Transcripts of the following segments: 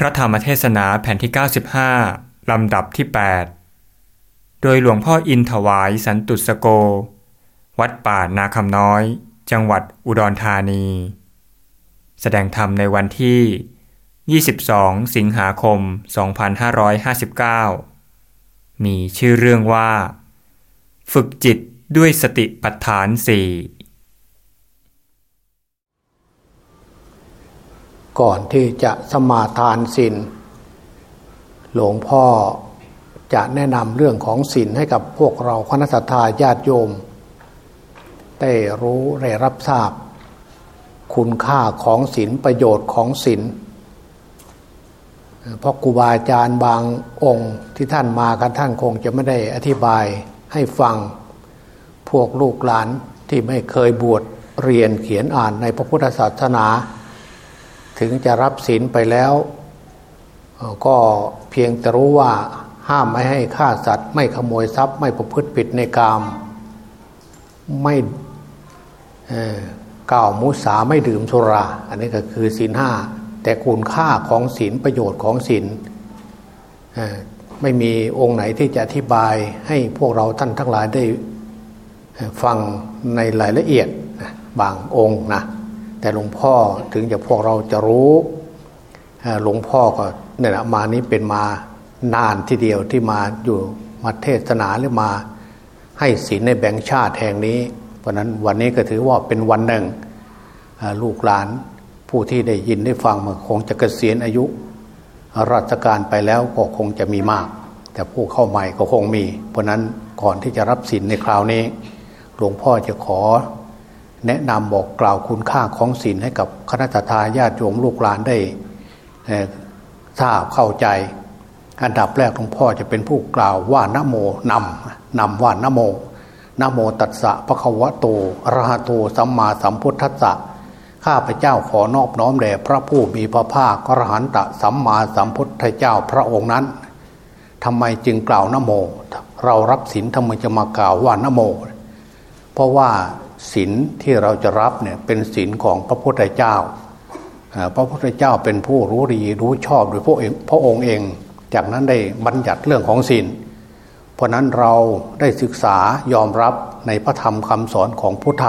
พระธรรมเทศนาแผ่นที่ 95 ลำดับที่ 8 โดยหลวงพ่ออินถวายสันตุสโก วัดป่านาคำน้อย จังหวัดอุดรธานี แสดงธรรมในวันที่ 22 สิงหาคม 2559 มีชื่อเรื่องว่า ฝึกจิตด้วยสติปัฏฐานสี่ ก่อนที่จะสมาทานศีลหลวงพ่อจะแนะนำเรื่องของศีลให้กับพวกเราคณะสัตยาญาติโยม ได้รู้ได้รับทราบ คุณค่าของศีลประโยชน์ของศีลเพราะครูบาอาจารย์บางองค์ที่ท่านมากันท่านคงจะไม่ได้อธิบายให้ฟังพวกลูกหลานที่ไม่เคยบวชเรียนเขียนอ่านในพระพุทธศาสนา ถึงจะรับศีลไปแล้ว ก็เพียงแต่รู้ว่าห้ามไม่ให้ฆ่าสัตว์ ไม่ขโมยทรัพย์ ไม่ประพฤติผิดในกามไม่กล่าวมุสาไม่ดื่มสุรา อันนี้ก็คือศีลห้าแต่คุณค่าของศีลประโยชน์ของศีลไม่มีองค์ไหนที่จะอธิบายให้พวกเราท่านทั้งหลายได้ฟังในรายละเอียดบางองค์นะ แต่หลวงพ่อถึงจะพวกเราจะรู้หลวงพ่อก็เนี่ยนะมานี้เป็นมานานทีเดียวที่มาอยู่มาเทศนาหรือมา ให้ศีลในแบงชาติแห่งนี้ เพราะนั้นวันนี้ก็ถือว่าเป็นวันหนึ่งลูกหลานผู้ที่ได้ยินได้ฟังมาคงจะเกษียณอายุ ราชการไปแล้วก็คงจะมีมาก แต่ผู้เข้าใหม่ก็คงมี เพราะนั้นก่อนที่จะรับศีลในคราวนี้ หลวงพ่อจะขอ แนะนำบอกกล่าวคุณค่าของศีลให้กับคณะทาญาติโยมลูกหลานได้ทราบเข้าใจ อันดับแรกหลวงพ่อจะเป็นผู้กล่าวว่านโมนำนำว่านโมนโมตัสสะพระควะโตอรหะโตสัมมาสัมพุทธัสสะข้าพเจ้าขอนอบน้อมแด่พระผู้มีพระภาคกรหันตะสัมมาสัมพุทธเจ้าพระองค์นั้นทำไมจึงกล่าวนโม เรารับศีลทำไมจะมากล่าวว่านโม เพราะว่า ศีลที่เราจะรับเนี่ยเป็นศีลของพระพุทธเจ้า พระพุทธเจ้าเป็นผู้รู้ดีรู้ชอบโดยพระเองพระองค์เอง จากนั้นได้บัญญัติเรื่องของศีล เพราะนั้นเราได้ศึกษายอมรับในพระธรรมคำสอนของพุทธ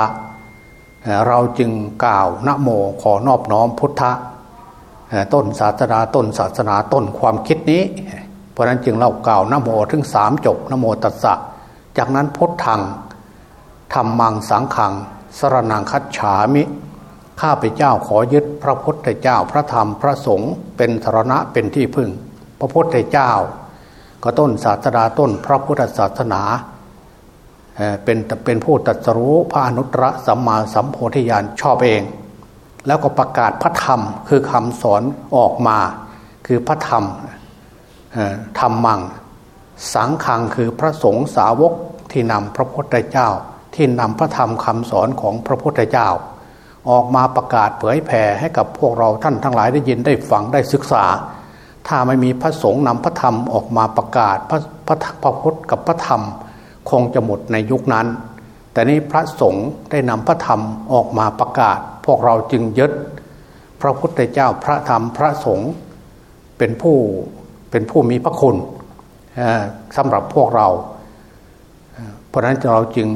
เราจึงกล่าวนะโมขอนอบน้อมพุทธต้นศาสนาต้นศาสนาต้นความคิดนี้ เพราะนั้นจึงเรากล่าวนะโมถึงสามจบนะโมตัสสะ จากนั้นพุทธัง ธรรมังสังขัง สรนังคัจฉามิ ข้าพเจ้าขอยึดพระพุทธเจ้าพระธรรมพระสงฆ์เป็นสรณะเป็นที่พึ่ง พระพุทธเจ้า ก็ต้นศาสนาต้นพระพุทธศาสนาเป็นเป็นผู้ตัดสรู้พระอนุตตรสัมมาสัมโพธิญาณชอบเอง แล้วก็ประกาศพระธรรมคือคำสอนออกมา คือพระธรรมธรรมัง สังขังคือพระสงฆ์สาวกที่นำพระพุทธเจ้า ที่นำพระธรรมคำสอนของพระพุทธเจ้า ออกมาประกาศเผยแผ่ให้กับพวกเราท่านทั้งหลายได้ยินได้ฟังได้ศึกษา ถ้าไม่มีพระสงฆ์นำพระธรรมออกมาประกาศพระพระพระพุทธกับพระธรรมคงจะหมดในยุคนั้น แต่นี้พระสงฆ์ได้นำพระธรรมออกมาประกาศ พวกเราจึงยึด พระพุทธเจ้าพระธรรมพระสงฆ์เป็นผู้เป็นผู้มีพระคุณสำหรับพวกเรา เพราะนั้นเราจึง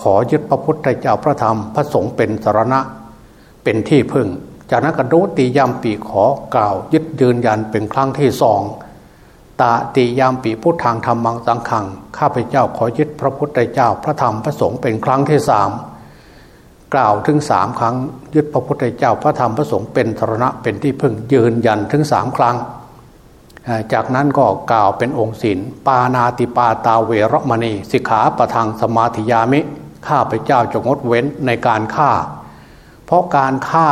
ขอยึดพระพุทธเจ้าพระธรรมพระสงฆ์เป็นสารณะ เป็นที่พึ่ง จากนั้นก็นตียามปีขอกล่าว ยึดยืนยันเป็นครั้งที่สองตาติยามปีพุทธังธรรมังสังขังข้าพเจ้าขอยึดพระพุทธเจ้าพระธรรมพระสงฆ์เป็นครั้งที่สามกล่าวถึงสามครั้ง ยึดพระพุทธเจ้าพระธรรมพระสงฆ์เป็นธรณะเป็นที่พึ่งยืนยันถึงสามครั้งจากนั้นก็กล่าวเป็นองค์ศีลปานาติปาตาเวรมณีสิกขาประทังสมาธิยามิ ข้าพเจ้าจะงดเว้นในการฆ่า เพราะการฆ่า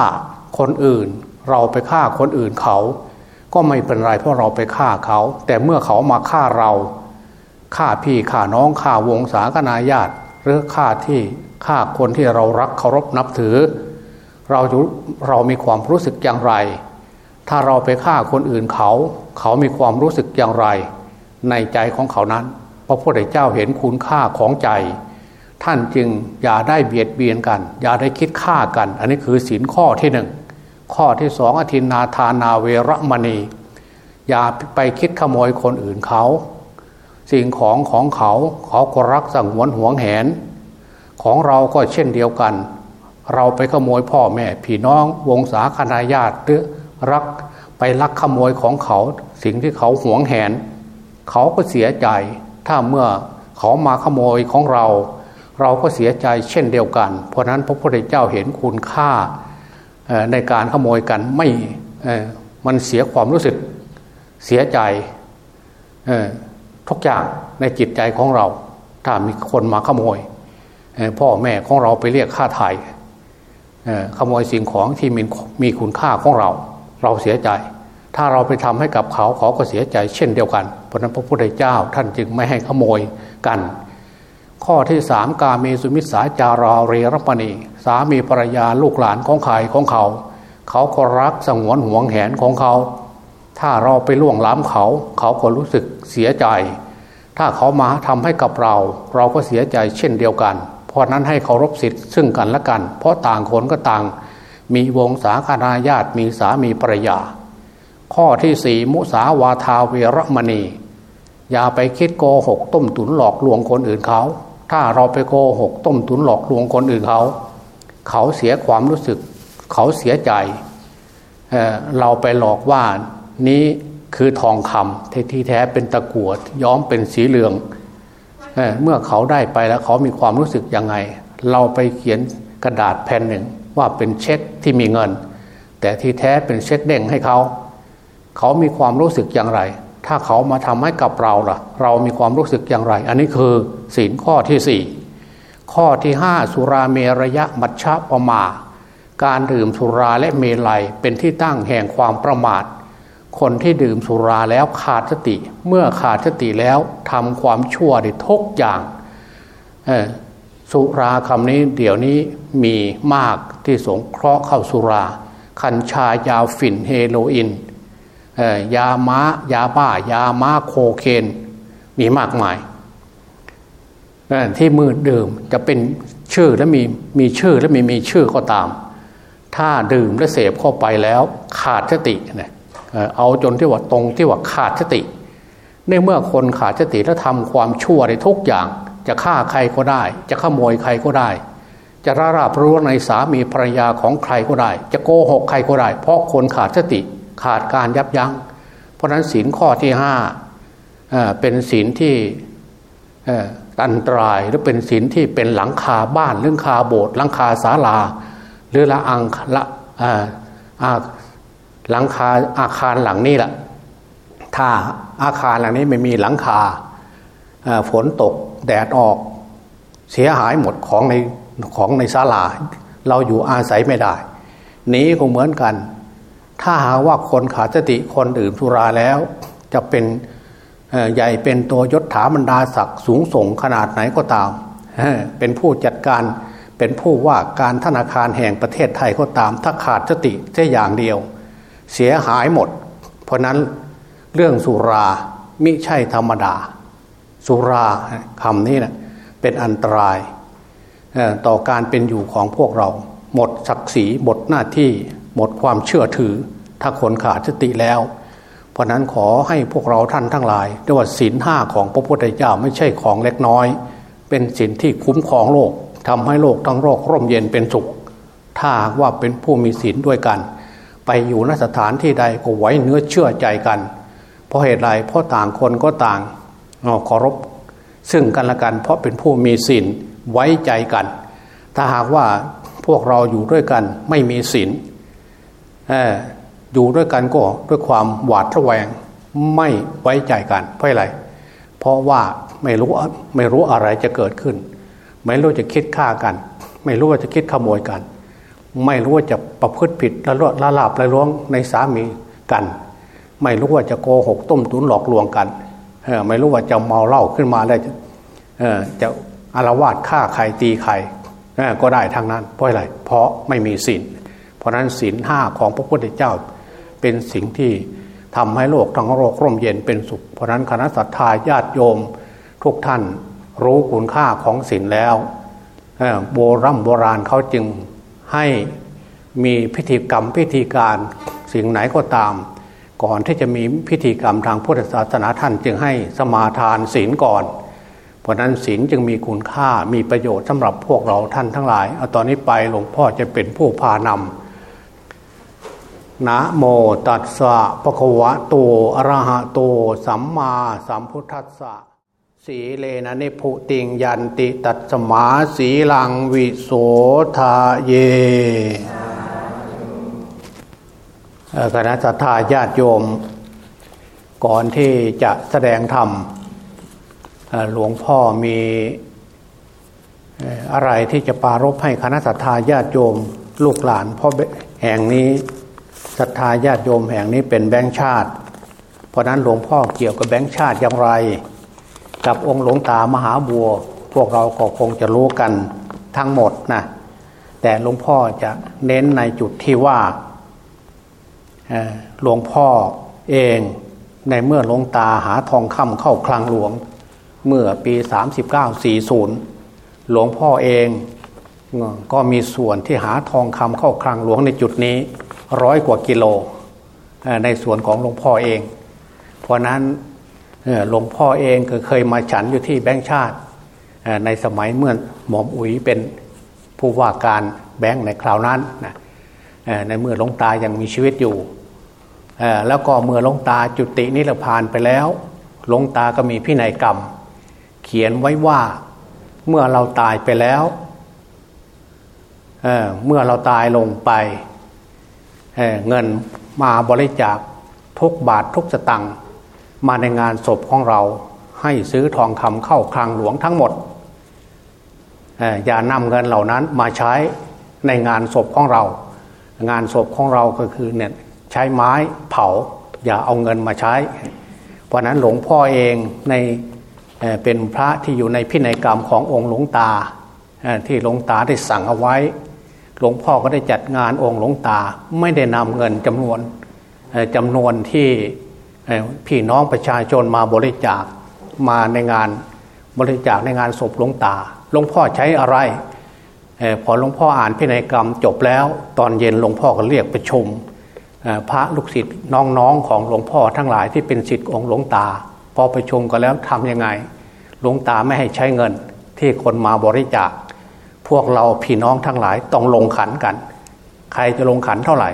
คนอื่นเราไปฆ่าคนอื่นเขา ก็ไม่เป็นไรเพราะเราไปฆ่าเขา แต่เมื่อเขามาฆ่าเราฆ่าพี่ฆ่าน้องฆ่าวงศาคณาญาติ หรือฆ่าที่ฆ่าคนที่เรารักเคารพนับถือ เราเรามีความรู้สึกอย่างไร ถ้าเราไปฆ่าคนอื่นเขา เขามีความรู้สึกอย่างไร ในใจของเขานั้น พระพุทธเจ้าเห็นคุณค่าของใจ ท่านจึงอย่าได้เบียดเบียนกัน อย่าได้คิดฆ่ากัน อันนี้คือศีลข้อที่หนึ่งข้อที่สองอธินาทานาเวรมณี อย่าไปคิดขโมยคนอื่นเขา สิ่งของของเขาเขาก็รักสั่งหวนหวงแหน ของเราก็เช่นเดียวกัน เราไปขโมยพ่อแม่พี่น้องวงศาคณาญาติหรือรักไปลักขโมยของเขา สิ่งที่เขาหวงแหน เขาก็เสียใจถ้าเมื่อเขามาขโมยของเรา เราก็เสียใจเช่นเดียวกัน เพราะนั้นพระพุทธเจ้าเห็นคุณค่าในการขโมยกันไม่มันเสียความรู้สึกเสียใจทุกอย่างในจิตใจของเรา ถ้ามีคนมาขโมยพ่อแม่ของเราไปเรียกค่าไถ่ขโมยสิ่งของที่มีมีคุณค่าของเรา เราเสียใจ ถ้าเราไปทำให้กับเขาเขาก็เสียใจเช่นเดียวกัน เพราะนั้นพระพุทธเจ้าท่านจึงไม่ให้ขโมยกัน ข้อที่สามกาเมสุมิสาจาราเรรปณี สามีภรรยาลูกหลานของใครของเขา เขาก็รักสงวนห่วงแหนของเขา ถ้าเราไปล่วงล้ำเขา เขาก็รู้สึกเสียใจ ถ้าเขามาทำให้กับเรา เราก็เสียใจเช่นเดียวกัน เพราะนั้นให้เคารพสิทธิ์ซึ่งกันและกัน เพราะต่างคนก็ต่าง มีวงศาคณาญาติมีสามีภรรยา ข้อที่สี่มุสาวาทาเวรมณี อย่าไปคิดโกหกต้มตุนหลอกลวงคนอื่นเขา ถ้าเราไปโกหกต้มตุนหลอกลวงคนอื่นเขา เขาเสียความรู้สึก เขาเสียใจเเราไปหลอกว่านี้คือทองคำที่แท้เป็นตะกวดย้อมเป็นสีเหลืองเเมื่อเขาได้ไปแล้วเขามีความรู้สึกยังไง เราไปเขียนกระดาษแผ่นหนึ่งว่าเป็นเช็คที่มีเงิน แต่ที่แท้เป็นเช็คเด้งให้เขา เขามีความรู้สึกอย่างไร ถ้าเขามาทำให้กับเราล่ะ เรามีความรู้สึกอย่างไร อันนี้คือศีลข้อที่สี่ข้อที่ห้าสุราเมรยะมัชฌะปมา การดื่มสุราและเมลัยเป็นที่ตั้งแห่งความประมาท คนที่ดื่มสุราแล้วขาดสติ เมื่อขาดสติแล้วทำความชั่วได้ทุกอย่างสุราคำนี้เดี๋ยวนี้มีมากที่สงเคราะห์เข้าสุรา คัญชายาฝิ่นเฮโรอีน ยาม้ายาบ้ายาม้าโคเคนมีมากมายที่มือดื่มจะเป็นชื่อและมีมีชื่อและมีมีชื่อก็ตาม ถ้าดื่มและเสพเข้าไปแล้วขาดสติเนี่ยเอาจนที่ว่าตรงที่ว่าขาดสติ ในเมื่อคนขาดสติแล้วทำความชั่วในทุกอย่าง จะฆ่าใครก็ได้ จะขโมยใครก็ได้ จะราราบรู้ในสามีภรรยาของใครก็ได้ จะโกหกใครก็ได้ เพราะคนขาดสติ ขาดการยับยัง้ง เพราะนั้นศีลข้อที่ห้าเป็นศีลที่อันตรายหรือเป็นศีลที่เป็นหลังคาบ้านหลังคาโบสถ์หลังคาศาลา หรือละอังละหลังคาอาคารหลังนี้แหละถ้าอาคารหลังนี้ไม่มีหลังคาฝนตกแดดออก เสียหายหมดของในของในศาลา เราอยู่อาศัยไม่ได้นี้ก็เหมือนกัน ถ้าหาว่าคนขาดสติคนดื่มสุราแล้ว จะเป็นใหญ่เป็นตัวยศถาบรรดาศักดิ์สูงส่งขนาดไหนก็ตาม เป็นผู้จัดการเป็นผู้ว่าการธนาคารแห่งประเทศไทยก็ตาม ถ้าขาดสติแค่อย่างเดียว เสียหายหมด เพราะนั้นเรื่องสุรามิใช่ธรรมดา สุราคำนี้นะเป็นอันตรายต่อการเป็นอยู่ของพวกเรา หมดศักดิ์ศรีหมดหน้าที่ หมดความเชื่อถือ ถ้าคนขาดสติแล้ว เพราะนั้นขอให้พวกเราท่านทั้งหลายด้วยว่าศีลห้าของพระพุทธเจ้าไม่ใช่ของเล็กน้อย เป็นศีลที่คุ้มครองโลกทำให้โลกทั้งโลกร่มเย็นเป็นสุข ถ้าว่าเป็นผู้มีศีลด้วยกัน ไปอยู่นสถานที่ใดก็ไว้เนื้อเชื่อใจกัน เพราะเหตุไรเพราะต่างคนก็ต่างเคารพซึ่งกันและกันเพราะเป็นผู้มีศีลไว้ใจกัน ถ้าหากว่าพวกเราอยู่ด้วยกันไม่มีศีล อยู่ด้วยกันก็ด้วยความหวาดระแวงไม่ไว้ใจกันเพราะอะไร เพราะว่าไม่รู้ไม่รู้อะไรจะเกิดขึ้น ไม่รู้จะคิดฆ่ากัน ไม่รู้ว่าจะคิดขโมยกัน ไม่รู้ว่าจะประพฤติผิดละลละลาบละล้วงในสามีกัน ไม่รู้ว่าจะโกหกต้มตุนหลอกลวงกันไม่รู้ว่าจะเมาเหล้าขึ้นมาแล้วจะอารวาสฆ่าใครตีใครก็ได้ทั้งนั้นเพราะอะไรเพราะไม่มีศีล เพราะนั้นศีลห้าของพระพุทธเจ้า เป็นสิ่งที่ทำให้โลกทั้งโลกร่มเย็นเป็นสุข เพราะนั้นคณะสัตยาญาติโยม ทุกท่านรู้คุณค่าของศีลแล้วโบรโบราณเขาจึงให้มีพิธีกรรมพิธีการสิ่งไหนก็ตาม ก่อนที่จะมีพิธีกรรมทางพุทธศาสนาท่านจึงให้สมาทานศีลก่อน เพราะนั้นศีลจึงมีคุณค่ามีประโยชน์สำหรับพวกเราท่านทั้งหลาย เอาตอนนี้ไปหลวงพ่อจะเป็นผู้พานำ นะโมตัสสะปะคะวะโตอะระหะโต สัมมาสัมพุทธัสสะสีเลนะนิพุติงยันติตัสมาสีลังวิโสทาเยคณะสัตยาญาติโยม ก่อนที่จะแสดงธรรมหลวงพ่อมีอะไรที่จะปารบให้คณะสัตยาญาติโยม ลูกหลานพราะแห่งนี้ ศรัทธาญาติโยมแห่งนี้เป็นแบงค์ชาติ เพราะนั้นหลวงพ่อเกี่ยวกับแบงค์ชาติอย่างไร กับองค์หลวงตามหาบัว พวกเราก็คงจะรู้กันทั้งหมดนะแต่หลวงพ่อจะเน้นในจุดที่ว่าหลวงพ่อเองในเมื่อหลวงตาหาทองคำเข้าคลังหลวง เมื่อปี 3940 หลวงพ่อเองก็มีส่วนที่หาทองคำเข้าคลังหลวงในจุดนี้ ร้อยกว่ากิโลในส่วนของหลวงพ่อเอง เพราะนั้นหลวงพ่อเองก็เคยมาฉันอยู่ที่แบงค์ชาติ ในสมัยเมื่อหมอมอุ๋ยเป็นผู้ว่าการแบงค์ในคราวนั้นนะในเมื่อหลวงตายังมีชีวิตอยู่ แล้วก็เมื่อหลวงตาจุตินิพพานไปแล้วหลวงตาก็มีพินัยกรรม เขียนไว้ว่าเมื่อเราตายไปแล้วเเมื่อเราตายลงไป เงินมาบริจาคทุกบาททุกสตังค์มาในงานศพของเราให้ซื้อทองคำเข้าคลังหลวงทั้งหมด อย่านำเงินเหล่านั้นมาใช้ในงานศพของเรา งานศพของเราก็คือเนี่ยใช้ไม้เผา อย่าเอาเงินมาใช้ เพราะนั้นหลวงพ่อเองในเป็นพระที่อยู่ในพินัยกรรมขององค์หลวงตาที่หลวงตาได้สั่งเอาไว้ หลวงพ่อก็ได้จัดงานองค์หลวงตาไม่ได้นำเงินจำนวนจำนวนที่พี่น้องประชาชนมาบริจาคมาในงานบริจาคในงานศพหลวงตาหลวงพ่อใช้อะไรพอหลวงพ่ออ่านพินัยกรรมจบแล้ว ตอนเย็นหลวงพ่อก็เรียกประชุมพระลูกศิษย์น้องๆของหลวงพ่อทั้งหลายที่เป็นศิษย์องค์หลวงตา พอประชุมกันแล้วทำยังไง หลวงตาไม่ให้ใช้เงินที่คนมาบริจาค พวกเราพี่น้องทั้งหลายต้องลงขันกัน ใครจะลงขันเท่าไหร่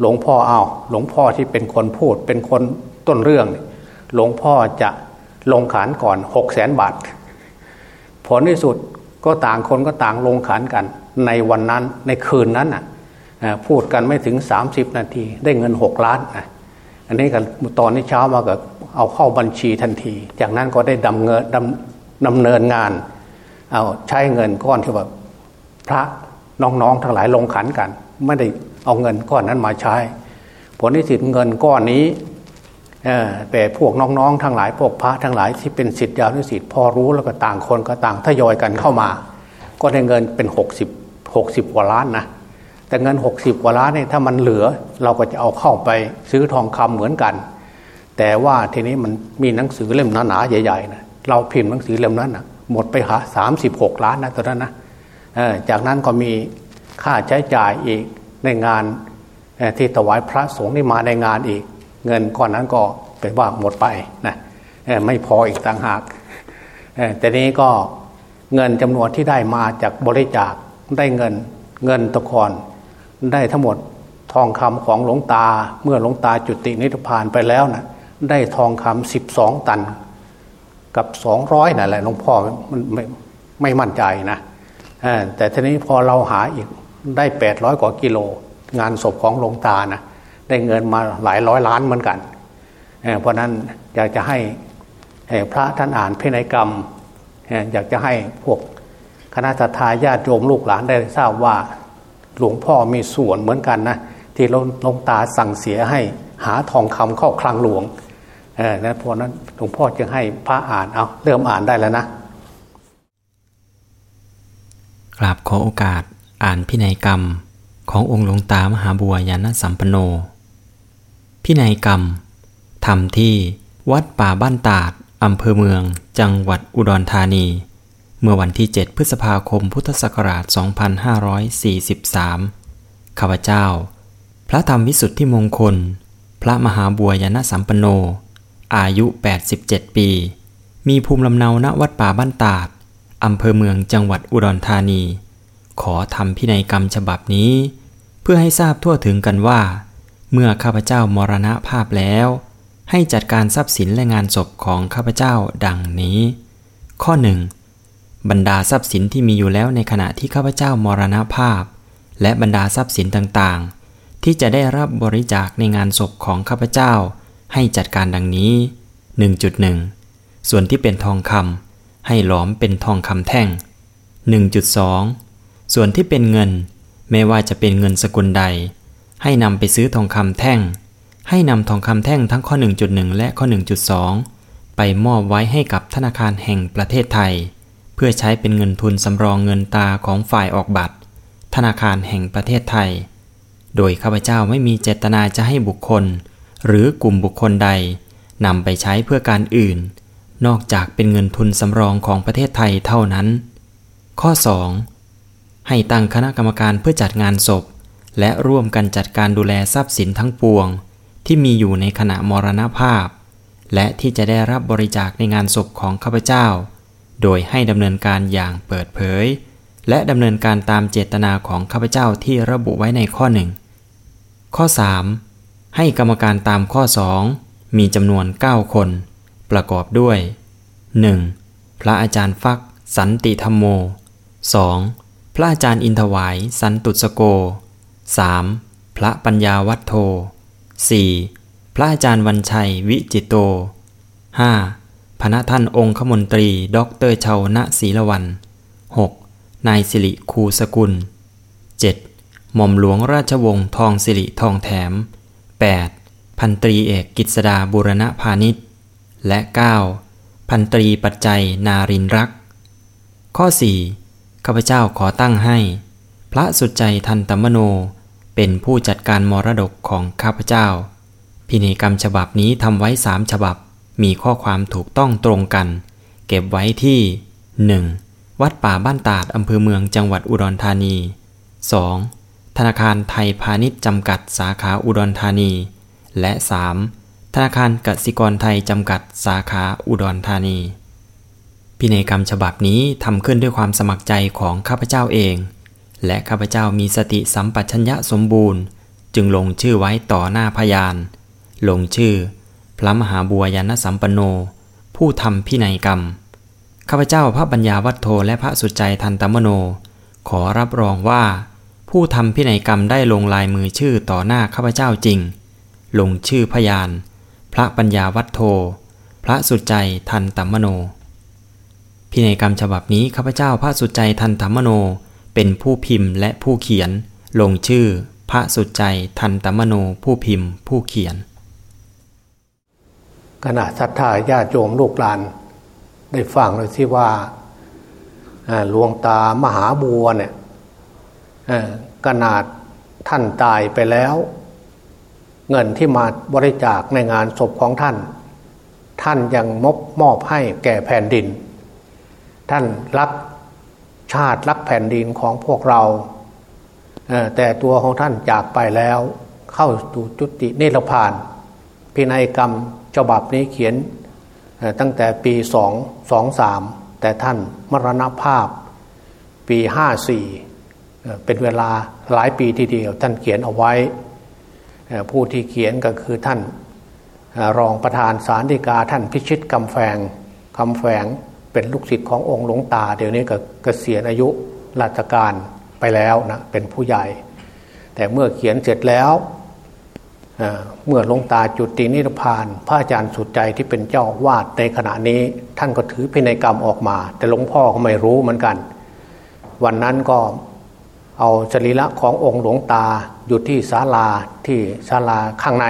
หลวงพ่อเอาหลวงพ่อที่เป็นคนพูดเป็นคนต้นเรื่อง หลวงพ่อจะลงขันก่อนหกแสนบาท ผลที่สุดก็ต่างคนก็ต่างลงขันกัน ในวันนั้นในคืนนั้นน่ะพูดกันไม่ถึง 30 นาทีได้เงิน 6 ล้านนะอันนี้กันตอนนี้เช้ามาก็เอาเข้าบัญชีทันที จากนั้นก็ได้ดำเงินดำดำเนินงาน เอาใช้เงินก้อนที่แบบ พระน้องๆทั้งหลายลงขันกัน ไม่ได้เอาเงินก้อนนั้นมาใช้ ผลที่สุดเงินก้อนนี้แต่พวกน้องๆทั้งหลายพวกพระทั้งหลายที่เป็นสิทธิยาวนิสิทธิพอรู้แล้วก็ต่างคนก็ต่างทยอยกันเข้ามา ก็ได้เงินเป็น 60 60กว่าล้านนะแต่เงิน 60กว่าล้านเนี่ยถ้ามันเหลือเราก็จะเอาเข้าไปซื้อทองคำเหมือนกัน แต่ว่าทีนี้มันมีหนังสือเล่มหนาๆใหญ่ๆนะเราพิมพ์หนังสือเล่มนั้นนะหมดไปหาสามสิบหกล้านนะตอนนั้นนะ จากนั้นก็มีค่าใช้จ่ายอีกในงานที่ถวายพระสงฆ์ที่มาในงานอีก เงินก้อนนั้นก็เป็นว่าหมดไปนะไม่พออีกต่างหากแต่นี้ก็เงินจำนวนที่ได้มาจากบริจาคได้เงินเงินตะกอนได้ทั้งหมดทองคำของหลวงตาเมื่อหลวงตาจุตินิพพานไปแล้วนะได้ทองคำสิบสองตัน กับสองร้อยนั่นแหละหลวงพ่อมันไม่ไม่มั่นใจนะ แต่ทีนี้พอเราหาอีกได้แปดร้อยกว่ากิโล งานศพของหลวงตานะได้เงินมาหลายร้อยล้านเหมือนกันเพราะนั้นอยากจะให้พระท่านอ่านพินัยกรรม อยากจะให้พวกคณะทาญาติโยมลูกหลานได้ทราบว่าหลวงพ่อมีส่วนเหมือนกันนะที่หลวงตาสั่งเสียให้หาทองคำเข้าคลังหลวงเออนะพราะนั้นหลวงพ่อจึงให้พระอ่านเอาเริ่มอ่านได้แล้วนะ กราบขอโอกาสอ่านพินัยกรรมขององค์หลวงตามหาบัวยานสัมปโน พินัยกรรมทำที่วัดป่าบ้านตาดอำเภอเมือง จังหวัดอุดรธานี เมื่อวันที่ 7 พฤษภาคม พุทธศักราช 2543 ข้าพเจ้า พระธรรมวิสุทธิมงคล พระมหาบัวยานสัมปโน อายุ 87 ปี มีภูมิลำเนาณวัดป่าบ้านตาด อำเภอเมืองจังหวัดอุดรธานี ขอทำพินัยกรรมฉบับนี้ เพื่อให้ทราบทั่วถึงกันว่า เมื่อข้าพเจ้ามรณภาพแล้ว ให้จัดการทรัพย์สินและงานศพของข้าพเจ้าดังนี้ ข้อหนึ่งบรรดาทรัพย์สินที่มีอยู่แล้วในขณะที่ข้าพเจ้ามรณภาพ และบรรดาทรัพย์สินต่างๆ ที่จะได้รับบริจาคในงานศพของข้าพเจ้า ให้จัดการดังนี้ 1.1 ส่วนที่เป็นทองคำ ให้หลอมเป็นทองคำแท่ง 1.2 ส่วนที่เป็นเงิน ไม่ว่าจะเป็นเงินสกุลใด ให้นำไปซื้อทองคำแท่ง ให้นำทองคำแท่งทั้งข้อ 1.1 และข้อ 1.2 ไปมอบไว้ให้กับธนาคารแห่งประเทศไทย เพื่อใช้เป็นเงินทุนสำรองเงินตาของฝ่ายออกบัตร ธนาคารแห่งประเทศไทย โดยข้าพเจ้าไม่มีเจตนาจะให้บุคคล หรือกลุ่มบุคคลใดนำไปใช้เพื่อการอื่น นอกจากเป็นเงินทุนสำรองของประเทศไทยเท่านั้น ข้อ 2. ให้ตั้งคณะกรรมการเพื่อจัดงานศพ และร่วมกันจัดการดูแลทรัพย์สินทั้งปวง ที่มีอยู่ในขณะมรณภาพ และที่จะได้รับบริจาคในงานศพของข้าพเจ้า โดยให้ดำเนินการอย่างเปิดเผย และดำเนินการตามเจตนาของข้าพเจ้าที่ระบุไว้ในข้อหนึ่งข้อ 3. ให้กรรมการตามข้อ 2 มีจำนวน 9 คน ประกอบด้วย 1. พระอาจารย์ฟัก สันติธรรมโม 2. พระอาจารย์อินทวาย สันตุสโก 3. พระปัญญาวัตโท 4. พระอาจารย์วันชัยวิจิตโต 5. พระท่านองค์ขมนตรีด็อกเตอร์เชาวน์ ณศีลวันต์ 6. นายศิริคูสกุล 7. หม่อมหลวงราชวงศ์ทองสิริทองแถม 8. พันตรีเอกกฤษดาบุรณพาณิชย์ และ 9. พันตรีปัจจัยนารินรัก ข้อ 4. ข้าพเจ้าขอตั้งให้ พระสุดใจทันตมโน เป็นผู้จัดการมรดกของข้าพเจ้า พินัยกรรมฉบับนี้ทำไว้สามฉบับ มีข้อความถูกต้องตรงกัน เก็บไว้ที่ 1. วัดป่าบ้านตาดอำเภอเมืองจังหวัดอุดรธานี 2. ธนาคารไทยพาณิชย์จำกัดสาขาอุดรธานี และ 3. ธนาคารกสิกรไทยจำกัดสาขาอุดรธานี พินัยกรรมฉบับนี้ทำขึ้นด้วยความสมัครใจของข้าพเจ้าเอง และข้าพเจ้ามีสติสัมปชัญญะสมบูรณ์ จึงลงชื่อไว้ต่อหน้าพยาน ลงชื่อ พระมหาบัวยานสัมปโน ผู้ทำพินัยกรรม ข้าพเจ้าพระปัญญาวัตโธและพระสุใจทันตมโน ขอรับรองว่า ผู้ทำพินัยกรรมได้ลงลายมือชื่อต่อหน้าข้าพเจ้าจริง ลงชื่อพยาน พระปัญญาวัตโธพระสุดใจทันตัมโน พินัยกรรมฉบับนี้ข้าพเจ้าพระสุดใจทันตัมโน เป็นผู้พิมพ์และผู้เขียน ลงชื่อ พระสุดใจทันตัมโนผู้พิมพ์ ผู้เขียน ขณะศรัทธาญาติโยมลูกหลาน ได้ฟังเลยที่ว่าหลวงตามหาบัวเนี่ยขนาดท่านตายไปแล้ว เงินที่มาบริจาคในงานศพของท่าน ท่านยังมบมอบให้แก่แผ่นดิน ท่านรักชาติรักแผ่นดินของพวกเราแต่ตัวของท่านจากไปแล้ว เข้าสู่จุตินิพพานพินัยกรรมฉบับนี้เขียนตั้งแต่ปีสองสองสามแต่ท่านมรณภาพปีห้าสี่เป็นเวลาหลายปีทีเดียวท่านเขียนเอาไว้ ผู้ที่เขียนก็คือท่านรองประธานสารดีกาท่านพิชิตคำแฝงคำแฝงเป็นลูกศิษย์ขององค์หลวงตา เดี๋ยวนี้ก็เกษียณอายุราชการไปแล้วนะเป็นผู้ใหญ่ แต่เมื่อเขียนเสร็จแล้วเมื่อลงตาจุตินิพพาน พระอาจารย์สุดใจที่เป็นเจ้าวาดในขณะนี้ ท่านก็ถือพินัยกรรมออกมา แต่หลวงพ่อก็ไม่รู้เหมือนกัน วันนั้นก็ เอาสรีระขององค์หลวงตาอยู่ที่ศาลาที่ศาลาข้างใน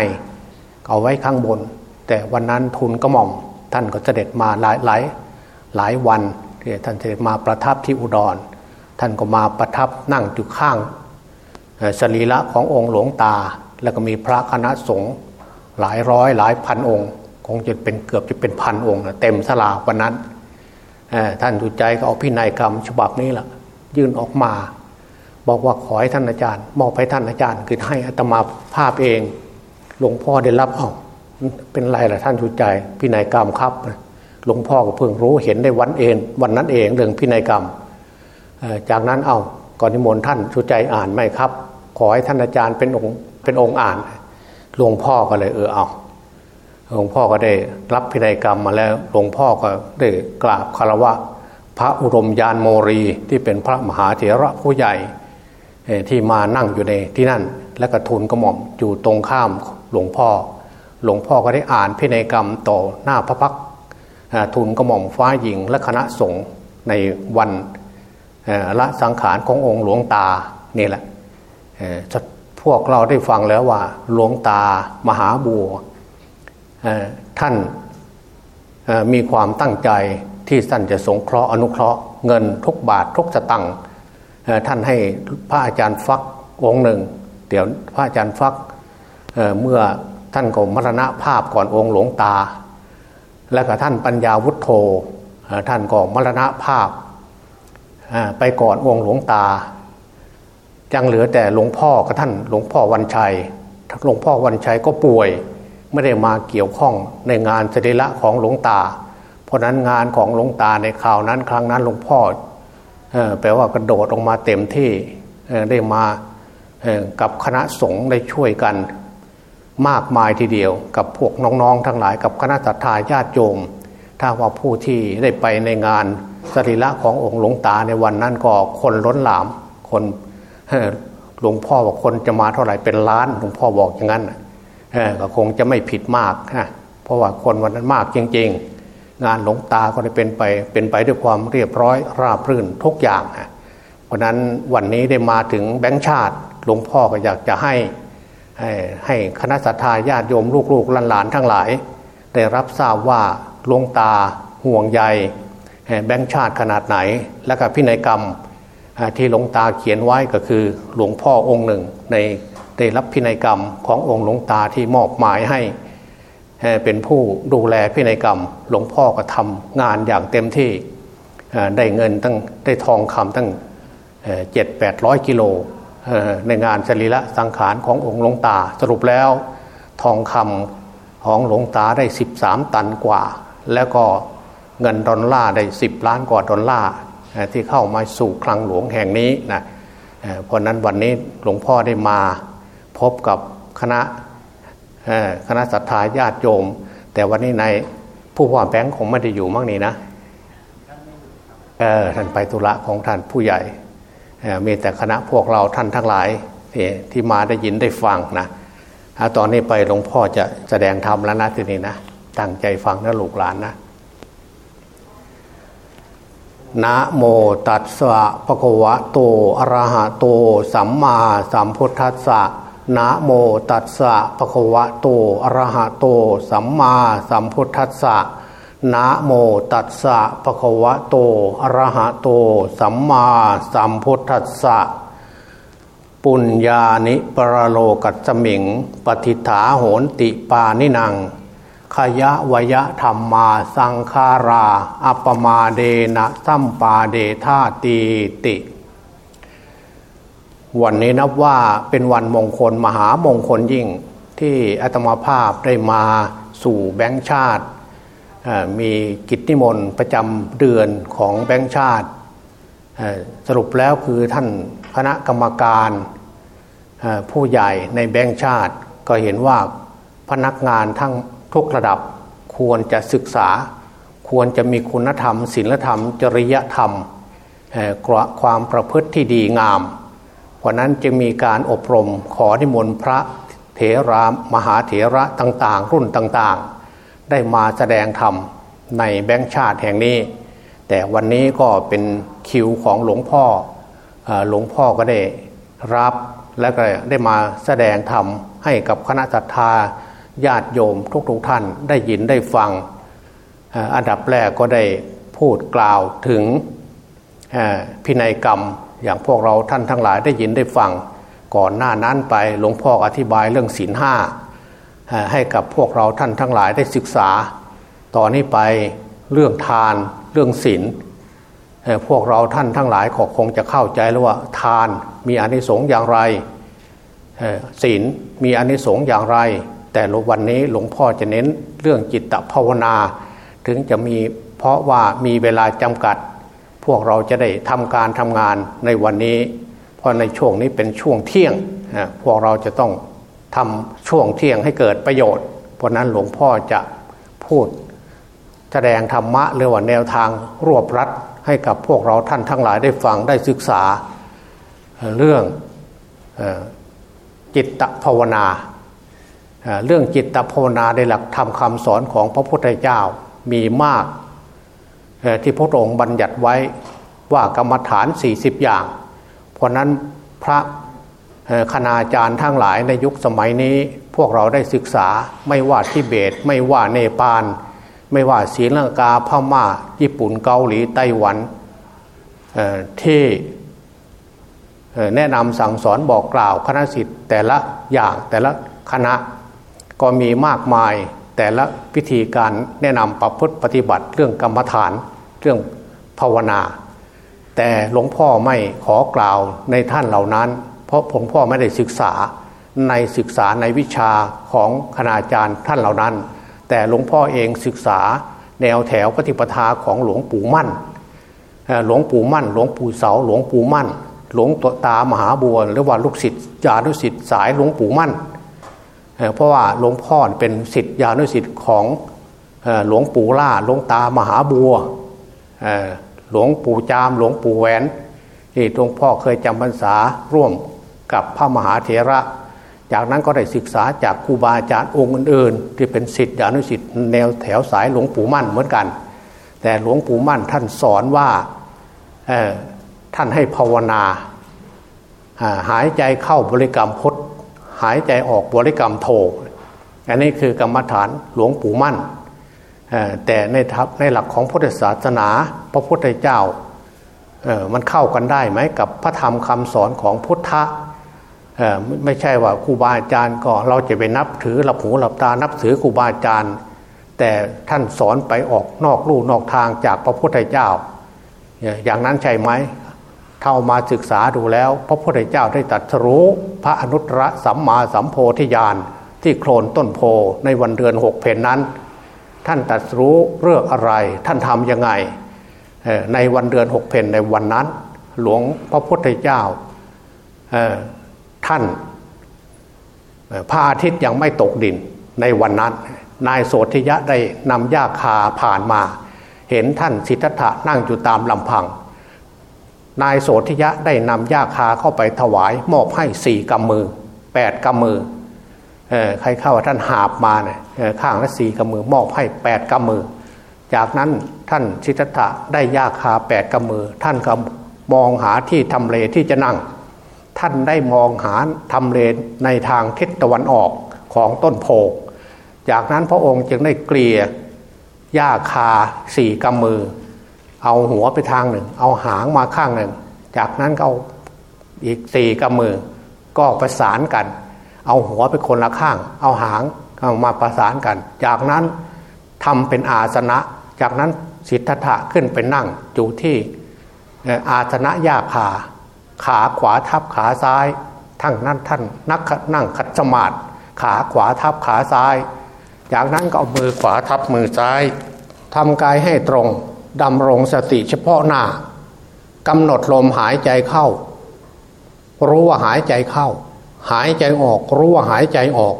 เอาไว้ข้างบน แต่วันนั้นทุนกระหม่อมท่านก็เสด็จมาหลายหลายหลายวันที่ท่านเสด็จมาประทับที่อุดร ท่านก็มาประทับนั่งอยู่ข้างสรีระขององค์หลวงตา แล้วก็มีพระคณะสงฆ์หลายร้อยหลายพันองค์ คงจะเป็นเกือบจะเป็นพันองค์เต็มสลาวันนั้นท่านดูใจก็เอาพินัยกรรมฉบับนี้แหละยื่นออกมา บอกว่าขอให้ท่านอาจารย์ มอบให้ท่านอาจารย์ คือให้อัตมาภาพเอง หลวงพ่อได้รับเอาเป็นไรล่ะท่านชูใจพินัยกรรมครับหลวงพ่อก็เพิ่งรู้เห็นได้วันเองวันนั้นเองเรื่องพินัยกรรม จากนั้นเอา้าก่อนนิมนต์ท่านชูใจอ่านไหมครับ ขอให้ท่านอาจารย์เป็นองค์เป็นองค์อ่าน หลวงพ่อก็เลยเออเอาหลวงพ่อก็ได้รับพินัยกรรมมาแล้วหลวงพ่อก็ได้กราบคารวะพระอุรมยานโมรีที่เป็นพระมหาเถระผู้ใหญ่ ที่มานั่งอยู่ในที่นั่น และกระทุนกระหม่อมอยู่ตรงข้ามหลวงพ่อ หลวงพ่อก็ได้อ่านพินัยกรรมต่อหน้าพระพักทุนกระหม่อมฟ้าหญิงและคณะสงฆ์ในวันละสังขารขององค์หลวงตานี่แหละพวกเราได้ฟังแล้วว่าหลวงตามหาบัวท่านมีความตั้งใจที่ท่านจะสงเคราะห์อนุเคราะห์เงินทุกบาททุกสตังค์ ท่านให้พระอาจารย์ฟักองค์หนึ่ง เดี๋ยวพระอาจารย์ฟักเเมื่อท่านก็มรณภาพก่อนองค์หลวงตา และก็ท่านปัญญาวุฒโธท่านก็มรณภาพไปก่อนองค์หลวงตายังเหลือแต่หลวงพ่อกับท่านหลวงพ่อวันชัยหลวงพ่อวันชัยก็ป่วยไม่ได้มาเกี่ยวข้องในงานสรีระของหลวงตา เพราะนั้นงานของหลวงตาในคราวนั้น ครั้งนั้นหลวงพ่อ แปลว่ากระโดดออกมาเต็มที่ได้มากับคณะสงฆ์ได้ช่วยกันมากมายทีเดียว กับพวกน้องๆ ทั้งหลายกับคณะสัตยาญาติโยม ถ้าว่าผู้ที่ได้ไปในงานสรีระขององค์หลวงตาในวันนั้นก็คนล้นหลามคนหลวงพ่อบอกคนจะมาเท่าไหร่เป็นล้านหลวงพ่อบอกอย่างนั้นก็คงจะไม่ผิดมากนะเพราะว่าคนวันนั้นมากจริงๆ งานหลวงตาก็ได้เป็นไปเป็นไปด้วยความเรียบร้อยราบรื่นทุกอย่างเพราะนั้นวันนี้ได้มาถึงแบงค์ชาติหลวงพ่อก็อยากจะให้ให้คณะสัตยาญาติโยมลูกๆหลานๆทั้งหลาย ได้รับทราบว่าหลวงตาห่วงใยแบงค์ชาติขนาดไหน และก็พินัยกรรมที่หลวงตาเขียนไว้ก็คือหลวงพ่อองค์หนึ่งในได้รับพินัยกรรมขององค์หลวงตาที่มอบหมายให้ เป็นผู้ดูแลพินัยกรรม หลวงพ่อก็ทำงานอย่างเต็มที่ได้เงินตั้งได้ทองคำตั้งเจ็ดแปดร้อยกิโลในงานสรีระสังขารขององค์หลวงตาสรุปแล้ว ทองคำของหลวงตาได้ 13 ตันกว่า แล้วก็เงินดอลลาร์ได้ 10 ล้านกว่าดอลลาร์ที่เข้ามาสู่คลังหลวงแห่งนี้นะเพราะนั้นวันนี้หลวงพ่อได้มาพบกับคณะ คณะศรัทธาญาติโยม แต่วันนี้ในผู้ว่าแบงค์คงไม่ได้อยู่มั่งนี่นะท่านไปธุระของท่านผู้ใหญ่มีแต่คณะพวกเราท่านทั้งหลายที่มาได้ยินได้ฟังนะตอนนี้ไปหลวงพ่อจะแสดงธรรมแล้วนะทีนี้นะตั้งใจฟังนะลูกหลานนะนะโมตัสสะภะคะวะโตอะระหะโต สัมมาสัมพุทธัสสะ นะโมตัสสะภะคะวะโตอะระหะโต สัมมาสัมพุทธัสสะนะโมตัสสะภะคะวะโตอะระหะโต สัมมาสัมพุทธัสสะปุญญานิปรโลกัจมิง ปฏิฐาโหนติปานินัง ขยะวยะธรรมมาสังคารา อัปมาเดนะสัมปาเดธาตีติ วันนี้นับว่าเป็นวันมงคลมหามงคลยิ่งที่อาตมาภาพได้มาสู่แบงค์ชาติ มีกิจนิมนต์ประจำเดือนของแบงค์ชาติ สรุปแล้วคือท่านคณะกรรมการผู้ใหญ่ในแบงค์ชาติ ก็เห็นว่าพนักงานทั้งทุกระดับควรจะศึกษา ควรจะมีคุณธรรมศีลธรรม จริยธรรม ความประพฤติที่ดีงาม เพราะนั้นจึงมีการอบรมขอนิมนต์พระเถรามหาเถระต่างๆ รุ่นต่างๆ ได้มาแสดงธรรมในแบงค์ชาติแห่งนี้ แต่วันนี้ก็เป็นคิวของหลวงพ่อหลวงพ่อก็ได้รับและก็ได้มาแสดงธรรมให้กับคณะสัตยาญาติโยมทุกๆทท่านได้ยินได้ฟัง อันดับแรกก็ได้พูดกล่าวถึงพินัยกรรม อย่างพวกเราท่านทั้งหลายได้ยินได้ฟังก่อนหน้านั้นไปหลวงพ่ออธิบายเรื่องศีลห้าให้กับพวกเราท่านทั้งหลายได้ศึกษา ต่อนนี้ไปเรื่องทานเรื่องศีลพวกเราท่านทั้งหลายคงจะเข้าใจแล้วว่า ทานมีอนิสงส์อย่างไรศีลมีอนิสงส์อย่างไร แต่วันนี้หลวงพ่อจะเน้นเรื่องจิตภาวนา ถึงจะมีเพราะว่ามีเวลาจำกัด พวกเราจะได้ทำการทำงานในวันนี้ เพราะในช่วงนี้เป็นช่วงเที่ยง พวกเราจะต้องทำช่วงเที่ยงให้เกิดประโยชน์ เพราะนั้นหลวงพ่อจะพูดแสดงธรรมะหรือว่าแนวทางรวบรัดให้กับพวกเราท่านทั้งหลายได้ฟังได้ศึกษาเรื่องจิตภาวนา เรื่องจิตภาวนาในหลักธรรมคำสอนของพระพุทธเจ้ามีมาก ที่พระองค์บัญญัติไว้ว่ากรรมฐาน 40 อย่าง เพราะนั้นพระคณาจารย์ทั้งหลายในยุคสมัยนี้พวกเราได้ศึกษาไม่ว่าทิเบต ไม่ว่าเนปาล ไม่ว่าศรีลังกาพม่า ญี่ปุ่นเกาหลีไต้หวันที่แนะนำสั่งสอนบอกกล่าวคณะสิทธิ์แต่ละอย่างแต่ละคณะก็มีมากมาย แต่ละวิธีการแนะนำประพฤติปฏิบัติเรื่องกรรมฐานเรื่องภาวนา แต่หลวงพ่อไม่ขอกล่าวในท่านเหล่านั้น เพราะหลวงพ่อไม่ได้ศึกษาในศึกษาในวิชาของคณาจารย์ท่านเหล่านั้น แต่หลวงพ่อเองศึกษาแนวแถวปฏิปทาของหลวงปู่มั่นหลวงปู่มั่น หลวงปู่เสาหลวงปู่มั่น หลวงตัวตามหาบัวหรือว่าลูกศิษย์ญาณุศิษย์สายหลวงปู่มั่น เพราะว่าหลวงพ่อเป็นศิษย์ญาณุศิษย์ของหลวงปู่ล่าหลวงตามหาบัวหลวงปู่จามหลวงปู่แหวนที่หลวงพ่อเคยจำพรรษาร่วมกับพระมหาเถระ จากนั้นก็ได้ศึกษาจากครูบาอาจารย์องค์อื่นๆ ที่เป็นศิษย์ญาณุศิษย์แนวแถวสายหลวงปู่มั่นเหมือนกัน แต่หลวงปู่มั่นท่านสอนว่าท่านให้ภาวนาหายใจเข้าบริกรรมพด หายใจออกบริกรรมโท อันนี้คือกรรมฐานหลวงปู่มั่น แต่ในทับในหลักของพุทธศาสนา พระพุทธเจ้ามันเข้ากันได้ไหมกับพระธรรมคำสอนของพุทธะไม่ใช่ว่าครูบาอาจารย์ก็เราจะไปนับถือหลับหูหลับตานับถือครูบาอาจารย์ แต่ท่านสอนไปออกนอกลู่นอกทางจากพระพุทธเจ้า อย่างนั้นใช่ไหม เข้ามาศึกษาดูแล้ว พระพุทธเจ้าได้ตรัสรู้พระอนุตตรสัมมาสัมโพธิญาณที่โคลนต้นโพในวันเดือนหกเพนนั้น ท่านตรัสรู้เรื่องอะไรท่านทำยังไงในวันเดือนหกเพนในวันนั้น หลวงพระพุทธเจ้าท่านพระอาทิตย์ยังไม่ตกดินในวันนั้น นายโสธิยะได้นำยาคาผ่านมา เห็นท่านสิทธัตถะนั่งอยู่ตามลำพัง นายโสธิยะได้นำยาคาเข้าไปถวาย มอบให้สี่กำมือแปดกำมือใครเข้าท่านหาบมาเนี่ยข้างละสี่กำมือมอบให้แปดกำมือ จากนั้นท่านชิตตะได้ยาคาแปดกำมือ ท่านก็มองหาที่ทำเลที่จะนั่ง ท่านได้มองหาทำเลในทางทิศตะวันออกของต้นโพจากนั้นพระองค์จึงได้เกลี่ยหญ้าคาสี่กำมือ เอาหัวไปทางหนึ่ง เอาหางมาข้างหนึ่ง จากนั้นก็เอาอีกสี่กำมือ ก็ประสานกัน เอาหัวไปคนละข้าง เอาหางเอามาประสานกัน จากนั้นทำเป็นอาสนะ จากนั้นสิทธัตถะขึ้นไปนั่งอยู่ที่อาสนะยาขาขาขวาทับขาซ้ายทั้งนั้นท่านนักนั่งขัดสมาธิขาขวาทับขาซ้าย จากนั้นก็เอามือขวาทับมือซ้ายทำกายให้ตรง ดำรงสติเฉพาะหน้ากำหนดลมหายใจเข้า รู้ว่าหายใจเข้า หายใจออกรู้ว่าหายใจออก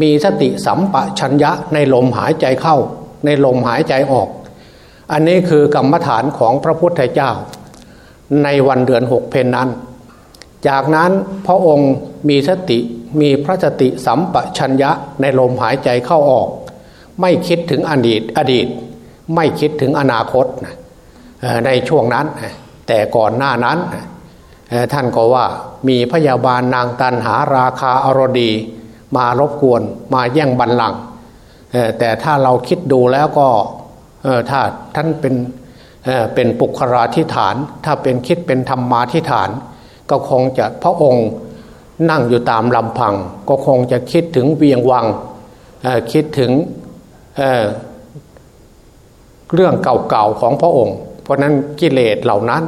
มีสติสัมปชัญญะในลมหายใจเข้า ในลมหายใจออก อันนี้คือกรรมฐานของพระพุทธเจ้า ในวันเดือนหกเพนนั้น จากนั้นพระองค์มีสติมีพระสติสัมปชัญญะในลมหายใจเข้าออก ไม่คิดถึงอดีตอดีต ไม่คิดถึงอนาคตในช่วงนั้น แต่ก่อนหน้านั้น ท่านก็ว่ามีพยาบาลนางตันหาราคาอรดี มารบกวนมาแย่งบัลลังก์แต่ถ้าเราคิดดูแล้วก็ถ้าท่านเป็นเป็นปุคราธิฐาน ถ้าเป็นคิดเป็นธรรมาธิฐาน ก็คงจะพระองค์นั่งอยู่ตามลำพัง ก็คงจะคิดถึงเวียงวังคิดถึง เรื่องเก่าๆของพระองค์ เพราะนั้นกิเลสเหล่านั้น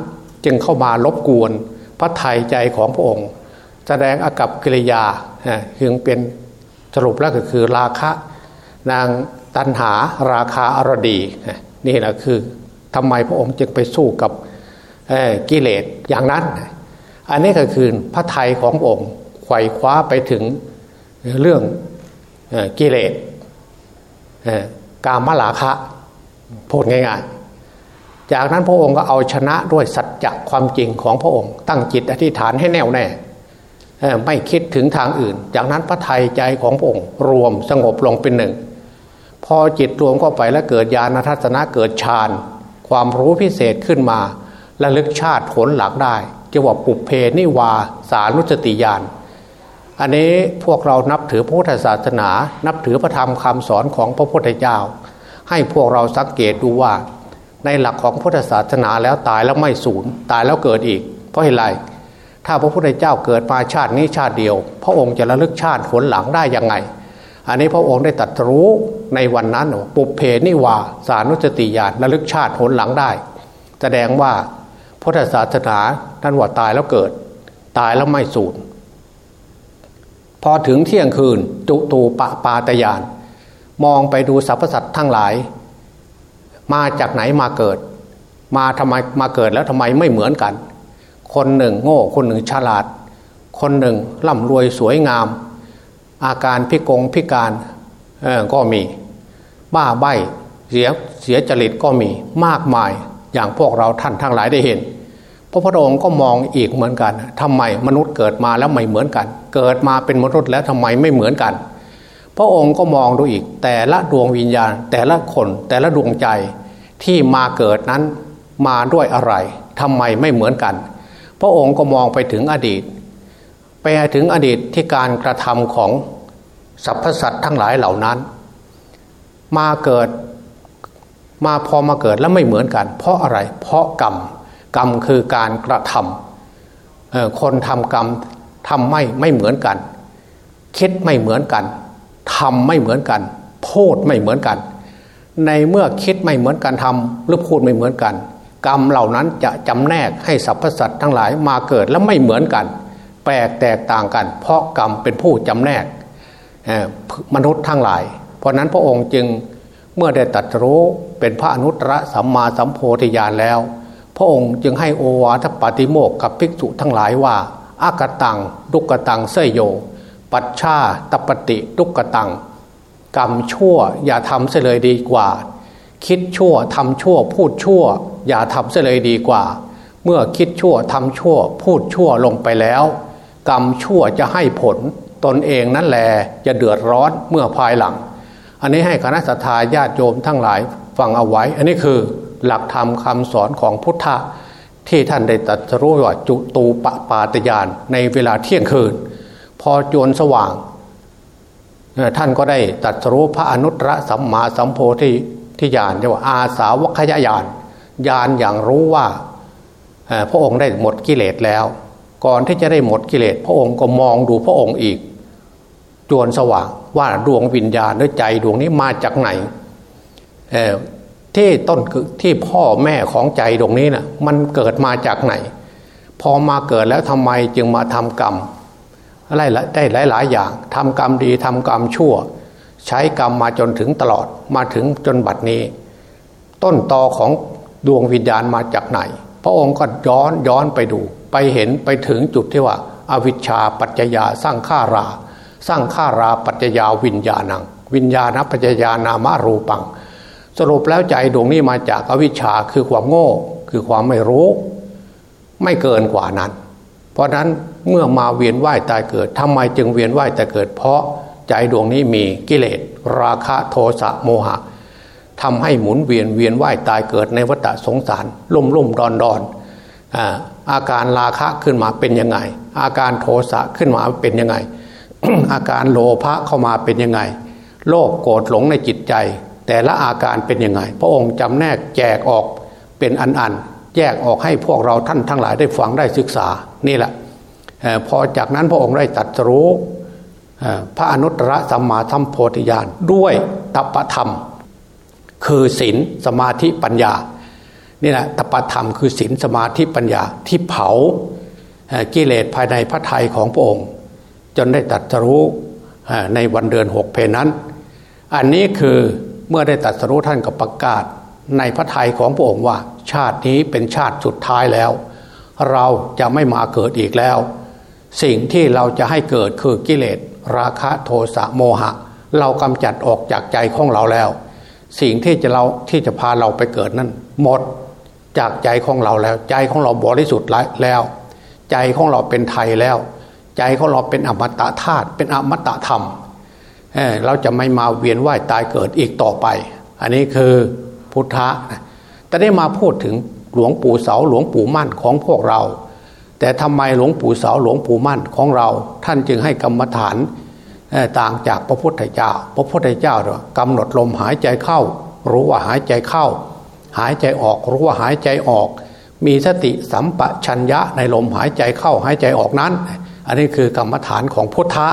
จึงเข้ามารบกวนพระไทยใจของพระองค์ แสดงอากับกิริยาถึงเป็นสรุปแล้วก็คือราคะ นางตันหาราคาอรดี นี่แหละคือทำไมพระองค์จึงไปสู้กับกิเลสอย่างนั้น อันนี้ก็คือพระไทยขององค์ไขว่คว้าไปถึงเรื่องกิเลสกามลาคะ พูดง่ายๆ จากนั้นพระองค์ก็เอาชนะด้วยสัจจะความจริงของพระองค์ ตั้งจิตอธิษฐานให้แน่วแน่ไม่คิดถึงทางอื่น จากนั้นพระไทยใจของพระองค์ รวมสงบลงเป็นหนึ่ง พอจิตรวมเข้าไปแล้วเกิดญาณทัศนะเกิดฌานความรู้พิเศษขึ้นมาและลึกชาติผลหลักได้จะว่าปุเพนิวาสานุสติญาณอันนี้พวกเรานับถือพุทธศาสนา นับถือพระธรรมคำสอนของพระพุทธเจ้า ให้พวกเราสังเกตดูว่า ในหลักของพุทธศาสนาแล้วตายแล้วไม่สูญตายแล้วเกิดอีก เพราะเหตุไรถ้าพระพุทธเจ้าเกิดมาชาตินี้ชาติเดียว พระองค์จะระลึกชาติผลหลังได้ยังไง อันนี้พระองค์ได้ตรัสรู้ในวันนั้นปุเพนิวาสานุสติญาณระลึกชาติผลหลังได้ แสดงว่าพุทธศาสนาท่านว่าตายแล้วเกิด ตายแล้วไม่สูญพอถึงเที่ยงคืนจุตูปะปาตยาน มองไปดูสรรพสัตว์ทั้งหลาย มาจากไหนมาเกิด มาทำไมมาเกิดแล้วทำไมไม่เหมือนกัน คนหนึ่งโง่ คนหนึ่งฉลาด คนหนึ่งร่ำรวยสวยงาม อาการพิกงพิการก็มี บ้าใบเสียเสียจริตก็มีมากมายอย่างพวกเราท่านทั้งหลายได้เห็นพระพุทธองค์ก็มองอีกเหมือนกันทำไมมนุษย์เกิดมาแล้วไม่เหมือนกัน เกิดมาเป็นมนุษย์แล้วทำไมไม่เหมือนกัน พระองค์ก็มองดูอีก แต่ละดวงวิญญาณ แต่ละคนแต่ละดวงใจที่มาเกิดนั้นมาด้วยอะไรทำไมไม่เหมือนกัน พระองค์ก็มองไปถึงอดีต ไปถึงอดีตที่การกระทำของสรรพสัตว์ทั้งหลายเหล่านั้น มาเกิดมาพอมาเกิดแล้วไม่เหมือนกัน เพราะอะไร เพราะกรรมกรรมคือการกระทำคนทำกรรมทำไม่ไม่เหมือนกัน คิดไม่เหมือนกัน ทำไม่เหมือนกัน พูดไม่เหมือนกัน ในเมื่อคิดไม่เหมือนกันทำหรือพูดไม่เหมือนกัน กรรมเหล่านั้นจะจำแนกให้สรรพสัตว์ทั้งหลายมาเกิดแล้วไม่เหมือนกัน แปลกแตกต่างกัน เพราะกรรมเป็นผู้จำแนกมนุษย์ทั้งหลาย เพราะนั้นพระองค์จึงเมื่อได้ตัดรู้เป็นพระอนุตตรสัมมาสัมโพธิญาณแล้ว พระองค์จึงให้โอวาทปาติโมกกับภิกษุทั้งหลายว่าอากตังดุกตังเสยโย ปัชชาตปฏิดุกตัง กรรมชั่วอย่าทำเสียเลยดีกว่า คิดชั่วทำชั่วพูดชั่ว อย่าทำเสียเลยดีกว่า เมื่อคิดชั่วทำชั่ว พูดชั่วลงไปแล้ว กรรมชั่วจะให้ผลตนเองนั่นแหละจะเดือดร้อนเมื่อภายหลัง อันนี้ให้คณะสัตยาญาติโยมทั้งหลายฟังเอาไว้ อันนี้คือหลักธรรมคาสอนของพุทธะที่ท่านได้ตรัสรู้ว่าจุตูปปาตยานในเวลาเที่ยงคืน อจวนสว่าง ท่านก็ได้ตรัสรู้พระอนุตตรสัมมาสัมโพธิที่ญาณเรียกว่าอาสาวกขยญาณญาณอย่างรู้ว่าพระองค์ได้หมดกิเลสแล้ว ก่อนที่จะได้หมดกิเลสพระองค์ก็มองดูพระองค์อีก จวนสว่างว่าดวงวิญญาณหรือใจดวงนี้มาจากไหนที่ต้นที่พ่อแม่ของใจดวงนี้นะ่ะมันเกิดมาจากไหน พอมาเกิดแล้วทำไมจึงมาทำกรรม อะไรได้หลายหลายอย่างทำกรรมดีทำกรรมชั่ว ใช้กรรมมาจนถึงตลอดมาถึงจนบัดนี้ ต้นตอของดวงวิญญาณมาจากไหน พระองค์ก็ย้อนย้อนไปดู ไปเห็นไปถึงจุดที่ว่าอาวิชชาปัจจยาสร้างข้ารา สร้างข้าราปัจจยาวิญญาณัง วิญญาณปัจจยานามารูปัง สรุปแล้วใจดวงนี้มาจากอวิชชาคือความโง่ คือความไม่รู้ ไม่เกินกว่านั้น เพราะนั้นเมื่อมาเวียนว่ายตายเกิดทำไมจึงเวียนว่ายตายเกิด เพราะใจดวงนี้มีกิเลส ราคะโทสะโมหะทำให้หมุนเวียนเวียนว่ายตายเกิดในวัฏสงสารลุ่มลุ่มดอนดอนอาการราคะขึ้นมาเป็นยังไง อาการโทสะขึ้นมาเป็นยังไง อาการโลภะเข้ามาเป็นยังไง โลภโกรธหลงในจิตใจ แต่ละอาการเป็นยังไง พระองค์จำแนกแจกออกเป็นอันอัน แยกออกให้พวกเราท่านทั้งหลายได้ฟังได้ศึกษานี่แหละพอจากนั้นพระองค์ได้ตัดรู้พระอนุตตรสัมมาสัมโพธิญาณด้วยตปธรรม คือศีลสมาธิปัญญานี่แหละตปธรรมคือศีลสมาธิปัญญาที่เผากิเลสภายในพระทัยของพระองค์ จนได้ตัดรู้ในวันเดือนหกเพนนั้น อันนี้คือเมื่อได้ตัดสรู้ท่านกับประกาศ ในพระทัยของพระองค์ว่า ชาตินี้เป็นชาติสุดท้ายแล้ว เราจะไม่มาเกิดอีกแล้ว สิ่งที่เราจะให้เกิดคือกิเลส ราคะโทสะโมหะ เรากำจัดออกจากใจของเราแล้ว สิ่งที่จะเราที่จะพาเราไปเกิดนั้นหมดจากใจของเราแล้ว ใจของเราบริสุทธิ์แล้ว ใจของเราเป็นไทยแล้ว ใจของเราเป็นอมตะธาตุเป็นอมตะธรรมเเราจะไม่มาเวียนว่ายตายเกิดอีกต่อไป อันนี้คือ พุทธะแต่ได้มาพูดถึงหลวงปู่เสาหลวงปู่มั่นของพวกเรา แต่ทำไมหลวงปู่เสาหลวงปู่มั่นของเรา ท่านจึงให้กรรมฐานต่างจากพระพุทธเจ้า พระพุทธเจ้ากำหนดลมหายใจเข้า รู้ว่าหายใจเข้า หายใจออกรู้ว่าหายใจออก มีสติสัมปชัญญะในลมหายใจเข้าหายใจออกนั้น อันนี้คือกรรมฐานของพุทธะ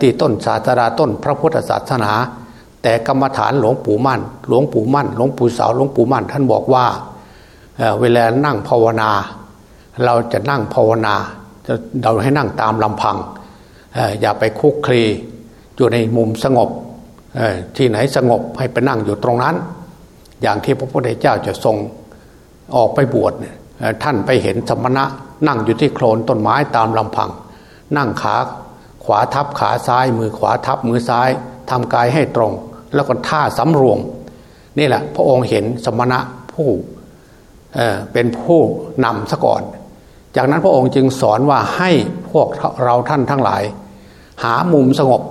ตีต้นศาสนาต้นพระพุทธศาสนา แต่กรรมฐานหลวงปู่มั่น หลวงปู่มั่น หลวงปู่สาวหลวงปู่มั่น ท่านบอกว่าเวลานั่งภาวนา เราจะนั่งภาวนาเราให้นั่งตามลำพังอย่าไปคุกคลีอยู่ในมุมสงบที่ไหนสงบให้ไปนั่งอยู่ตรงนั้น อย่างที่พระพุทธเจ้าจะทรงออกไปบวชท่านไปเห็นสมณะ นั่งอยู่ที่โคลนต้นไม้ตามลำพัง นั่งขาขวาทับขาซ้าย มือขวาทับมือซ้ายทำกายให้ตรง แล้วก็ท่าสำรวมนี่แหละ พระองค์เห็นสมณะผู้เเป็นผู้นำซะก่อน จากนั้นพระองค์จึงสอนว่าให้พวกเราท่านทั้งหลาย หามุมสงบ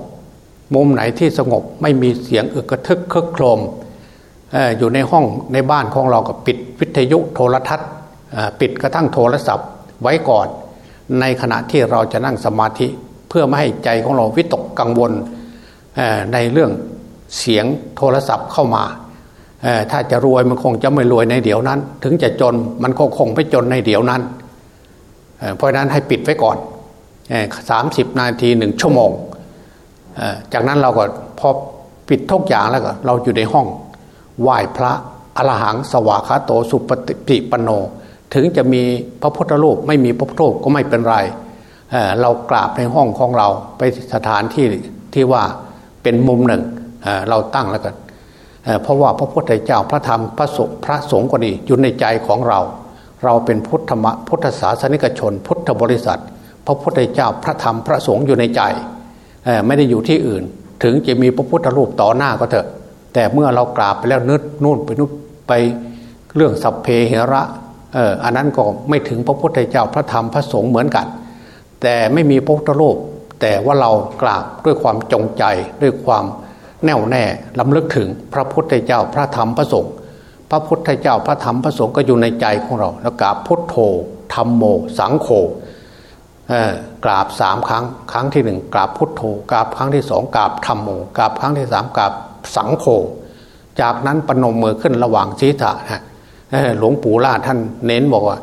มุมไหนที่สงบไม่มีเสียงอึกกระทึกคึกโครมออยู่ในห้องในบ้านของเราก็ปิดวิทยุโทรทัศน์ปิดกระทั่งโทรศัพท์ไว้ก่อน ในขณะที่เราจะนั่งสมาธิเพื่อไม่ให้ใจของเราวิตกกังวลในเรื่อง เสียงโทรศัพท์เข้ามาถ้าจะรวยมันคงจะไม่รวยในเดี๋ยวนั้น ถึงจะจนมันก็คงไม่จนในเดี๋ยวนั้นเพราะนั้นให้ปิดไว้ก่อนสามสิบนาทีหนึ่งชั่วโมง จากนั้นเราก็พอปิดทุกอย่างแล้วก็เราอยู่ในห้องไหว้พระอรหังสวากขาโตสุปฏิปโน ถึงจะมีพระพุทธรูปไม่มีพระพุทธรูปก็ไม่เป็นไรเเรากราบในห้องของเราไปสถานที่ที่ว่าเป็นมุมหนึ่ง เราตั้งแล้วกันเพราะว่าพระพุทธเจ้าพระธรรมพระสงฆ์พระสงฆ์ก็ดีอยู่ในใจของเรา เราเป็นพุทธมพุทธศาสนิกชน พุทธบริษัท พระพุทธเจ้าพระธรรมพระสงฆ์อยู่ในใจไม่ได้อยู่ที่อื่น ถึงจะมีพระพุทธรูปต่อหน้าก็เถอะ แต่เมื่อเรากราบไปแล้วนึกนู่นไปนู่นไปเรื่องสัพเพเหระเอออันนั้นก็ไม่ถึงพระพุทธเจ้าพระธรรมพระสงฆ์เหมือนกัน แต่ไม่มีพระพุทธรูปแต่ว่าเรากราบด้วยความจงใจด้วยความ แน่วแน่ลำลึกถึงพระพุทธเจ้าพระธรรมพระสงฆ์พระพุทธเจ้าพระธรรมพระสงฆ์ก็อยู่ในใจของเรา แล้วกราบพุทโธธรรมโม สังโฆกราบสามครั้ง ครั้งที่หนึ่งกราบพุทโธกราบครั้งที่สองกราบธรรมโมกราบครั้งที่สามกราบสังโฆจากนั้นปนมมือขึ้นระหว่างศีรษะฮะหลวงปู่ล่าท่านเน้นบอกว่า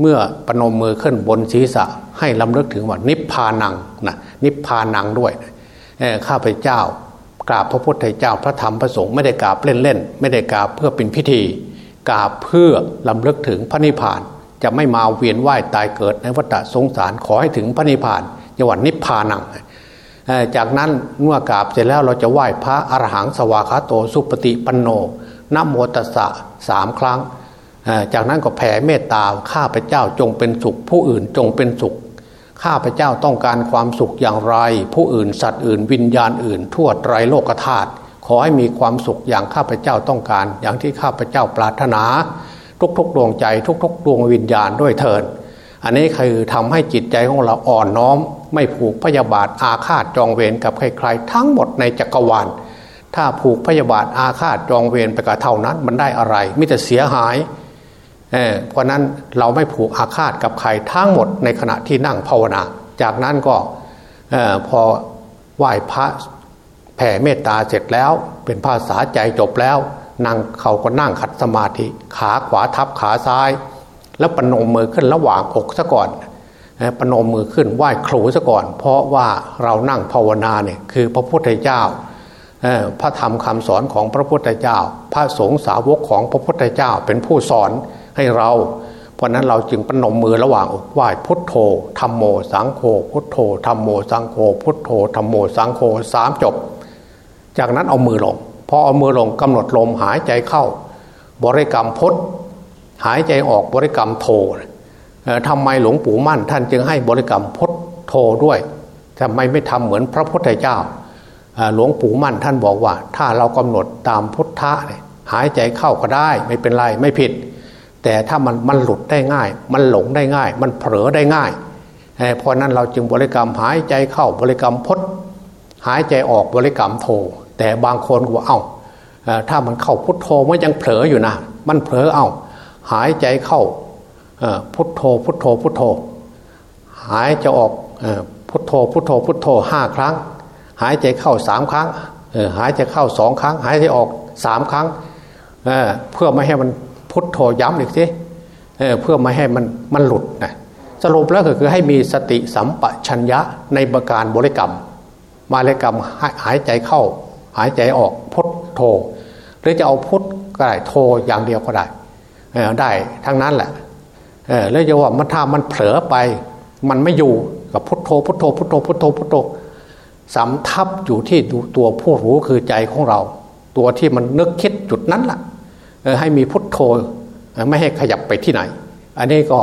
เมื่อปนมมือขึ้นบนศีรษะ ให้ลำลึกถึงว่านิพพานังนะนิพพานังด้วยข้าพเจ้า กราบพระพุทธเจ้าพระธรรมพระสงฆ์ไม่ได้กราบเล่นๆไม่ได้กราบเพื่อเป็นพิธีกราบเพื่อลำลึกถึงพระนิพพาน จะไม่มาเวียนว่ายตายเกิดในวัฏสงสารขอให้ถึงพระนิพพานจังหวัดนิพพานังจากนั้นเมื่อกราบเสร็จแล้วเราจะไหว้พระอรหังสวากาโตสุปฏิปันโนนโมตัสสะสามครั้ง จากนั้นก็แผ่เมตตาข้าพเจ้าจงเป็นสุขผู้อื่นจงเป็นสุข ข้าพเจ้าต้องการความสุขอย่างไร ผู้อื่นสัตว์อื่น วิญญาณอื่น ทั่วไตรโลกธาตุขอให้มีความสุขอย่างข้าพเจ้าต้องการ อย่างที่ข้าพเจ้าปรารถนา ทุกๆดวงใจ ทุกๆดวงวิญญาณด้วยเถิดอันนี้คือทำให้จิตใจของเราอ่อนน้อม ไม่ผูกพยาบาทอาฆาตจองเวรกับใครๆ ทั้งหมดในจักรวาลถ้าผูกพยาบาทอาฆาตจองเวรไปกับเท่านั้นมันได้อะไรมิแต่เสียหาย เพราะนั้นเราไม่ผูกอาฆาตกับใครทั้งหมดในขณะที่นั่งภาวนา จากนั้นก็พอไหว้พระแผ่เมตตาเสร็จแล้ว เป็นภาษาใจจบแล้วนั่งเขาก็นั่งขัดสมาธิ ขาขวาทับขาซ้าย แล้วปนมมือขึ้นระหว่างอกซะก่อนปนมมือขึ้นไหว้ครูซะก่อน เพราะว่าเรานั่งภาวนาเนี่ยคือพระพุทธเจ้าพระธรรมคำสอนของพระพุทธเจ้า พระสงฆ์สาวกของพระพุทธเจ้าเป็นผู้สอน ให้เรา เพราะนั้นเราจึงปนมมือระหว่างไหว้พุทโธธรรมโมสังโฆพุทโธธรรมโมสังโฆพุทโธธรรมโมสังโฆสามจบ จากนั้นเอามือลงพอเอามือลงกำหนดลมหายใจเข้า บริกรรมพุทหายใจออกบริกรรมโททำไมหลวงปู่มั่น ท่านจึงให้บริกรรมพุทโทด้วยทำไมไม่ทำเหมือนพระพุทธเจ้าหลวงปู่มั่นท่านบอกว่า ถ้าเรากำหนดตามพุทธะหายใจเข้าก็ได้ ไม่เป็นไรไม่ผิด แต่ถ้ามันมันหลุดได้ง่าย มันหลงได้ง่าย มันเผลอได้ง่ายเพราะนั้นเราจึงบริกรรมหายใจเข้าบริกรรมพดหายใจออกบริกรรมโท แต่บางคนก็ว่าเอา้าถ้ามันเข้าพุทโธมันยังเผลออยู่นะมันเผลอเอา้าหายใจเข้าพุทโธพุทโธพุทโธ หายใจออกพุทโธพุทโธพุทโธห้าครั้ง หายใจเข้าสามครั้งหายใจเข้าสองครั้ง หายใจออกสามครั้งเเพื่อไม่ให้มัน พุทโธย้ำอีกสิเเพื่อไม่ให้มันมันหลุดนะสรุปแล้วก็คือให้มีสติสัมปชัญญะในประการบริกรรม มาริกรรมหายใจเข้า หายใจออกพุทโธ หรือจะเอาพุทก็ได้โธอย่างเดียวก็ได้ได้ทั้งนั้นแหละแล้วจะว่ามันถ้ามันเผลอไป มันไม่อยู่กับพุทโธพุทโธพุทโธพุทโธพุทโธสำทับอยู่ที่ตัวผู้รู้คือใจของเรา ตัวที่มันนึกคิดจุดนั้นละ่ะ ให้มีพุทโธไม่ให้ขยับไปที่ไหน อันนี้ก็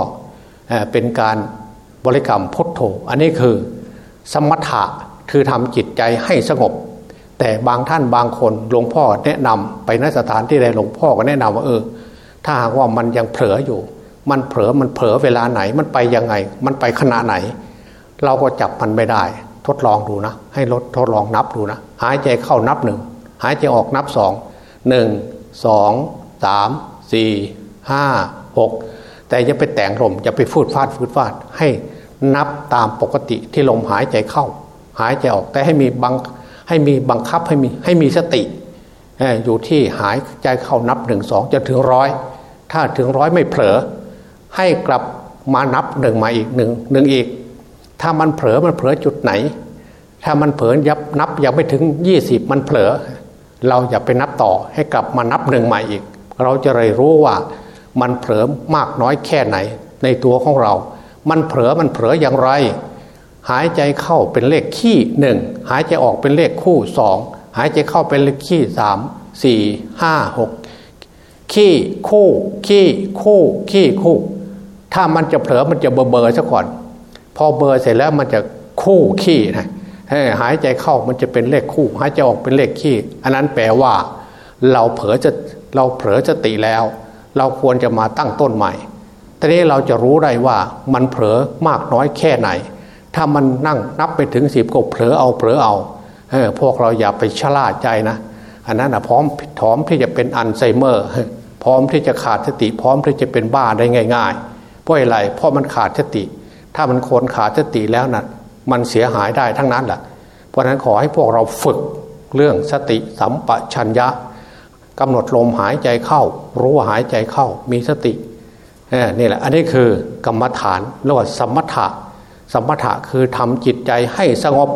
เป็นการบริกรรมพุทโธ อันนี้คือสมถะคือทำจิตใจให้สงบ แต่บางท่านบางคนหลวงพ่อแนะนำไปนสถานที่ใดหลวงพ่อก็แนะนำว่าเออ ถ้าหากว่ามันยังเผลออยู่ มันเผลอมันเผลอเวลาไหนมันไปยังไง มันไปขณะไหน เราก็จับมันไม่ได้ ทดลองดูนะ ให้ลดทดลองนับดูนะ หายใจเข้านับหนึ่งหายใจออกนับสองหนึ่งสอง สามสี่ห้าหกแต่จะไปแต่งลมจะไปฟูดฟาดฟูดฟาดให้นับตามปกติที่ลมหายใจเข้า หายใจออกแต่ให้มีบังให้มีบังคับให้มีให้มีสติอยู่ที่หายใจเข้านับหนึ่งสองจะถึงร้อยถ้าถึงร้อยไม่เผลอ ให้กลับมานับหนึ่งมาอีกหนึ่งหนึ่งอีก ถ้ามันเผลอมันเผลอจุดไหน ถ้ามันเผลอยับนับยังไม่ถึงยี่สิบมันเผลอ เราอย่าไปนับต่อให้กลับมานับหนึ่งใหม่อีก เราจะเลยรู้ว่ามันเผลอมากน้อยแค่ไหน ในตัวของเรา มันเผลอมันเผลออย่างไร หายใจเข้าเป็นเลขขี้หนึ่งหายใจออกเป็นเลขคู่สองหายใจเข้าเป็นเลขขี้สามสี่ห้าหกขี้คู่ขี้คู่ขี้คู่ ถ้ามันจะเผลอมันจะเบอร์เบอร์ซะก่อน พอเบอร์เสร็จแล้วมันจะคู่ขี้นะหายใจเข้ามันจะเป็นเลขคู่ หายใจออกเป็นเลขขี้ อันนั้นแปลว่า เราเผลอจะ เราเผลอจะติแล้ว เราควรจะมาตั้งต้นใหม่ทีนี้เราจะรู้ได้ว่ามันเผลอมากน้อยแค่ไหน ถ้ามันนั่งนับไปถึงสิบก็เผลอเอาเผลอเอาเออพวกเราอย่าไปชะล่าใจนะ อันนั้นนะพร้อมพร้อมที่จะเป็นอัลไซเมอร์ พร้อมที่จะขาดสติ พร้อมที่จะเป็นบ้าได้ง่าย ๆ เพราะอะไรเพราะมันขาดสติ ถ้ามันคนขาดสติแล้วนะ่ะมันเสียหายได้ทั้งนั้นแหละเพราะนั้นขอให้พวกเราฝึกเรื่องสติสัมปชัญญะ กำหนดลมหายใจเข้า รู้ว่าหายใจเข้ามีสตินี่แหละอันนี้คือกรรมฐานเรียกว่าสมถะสมถะคือทำจิตใจให้สงบ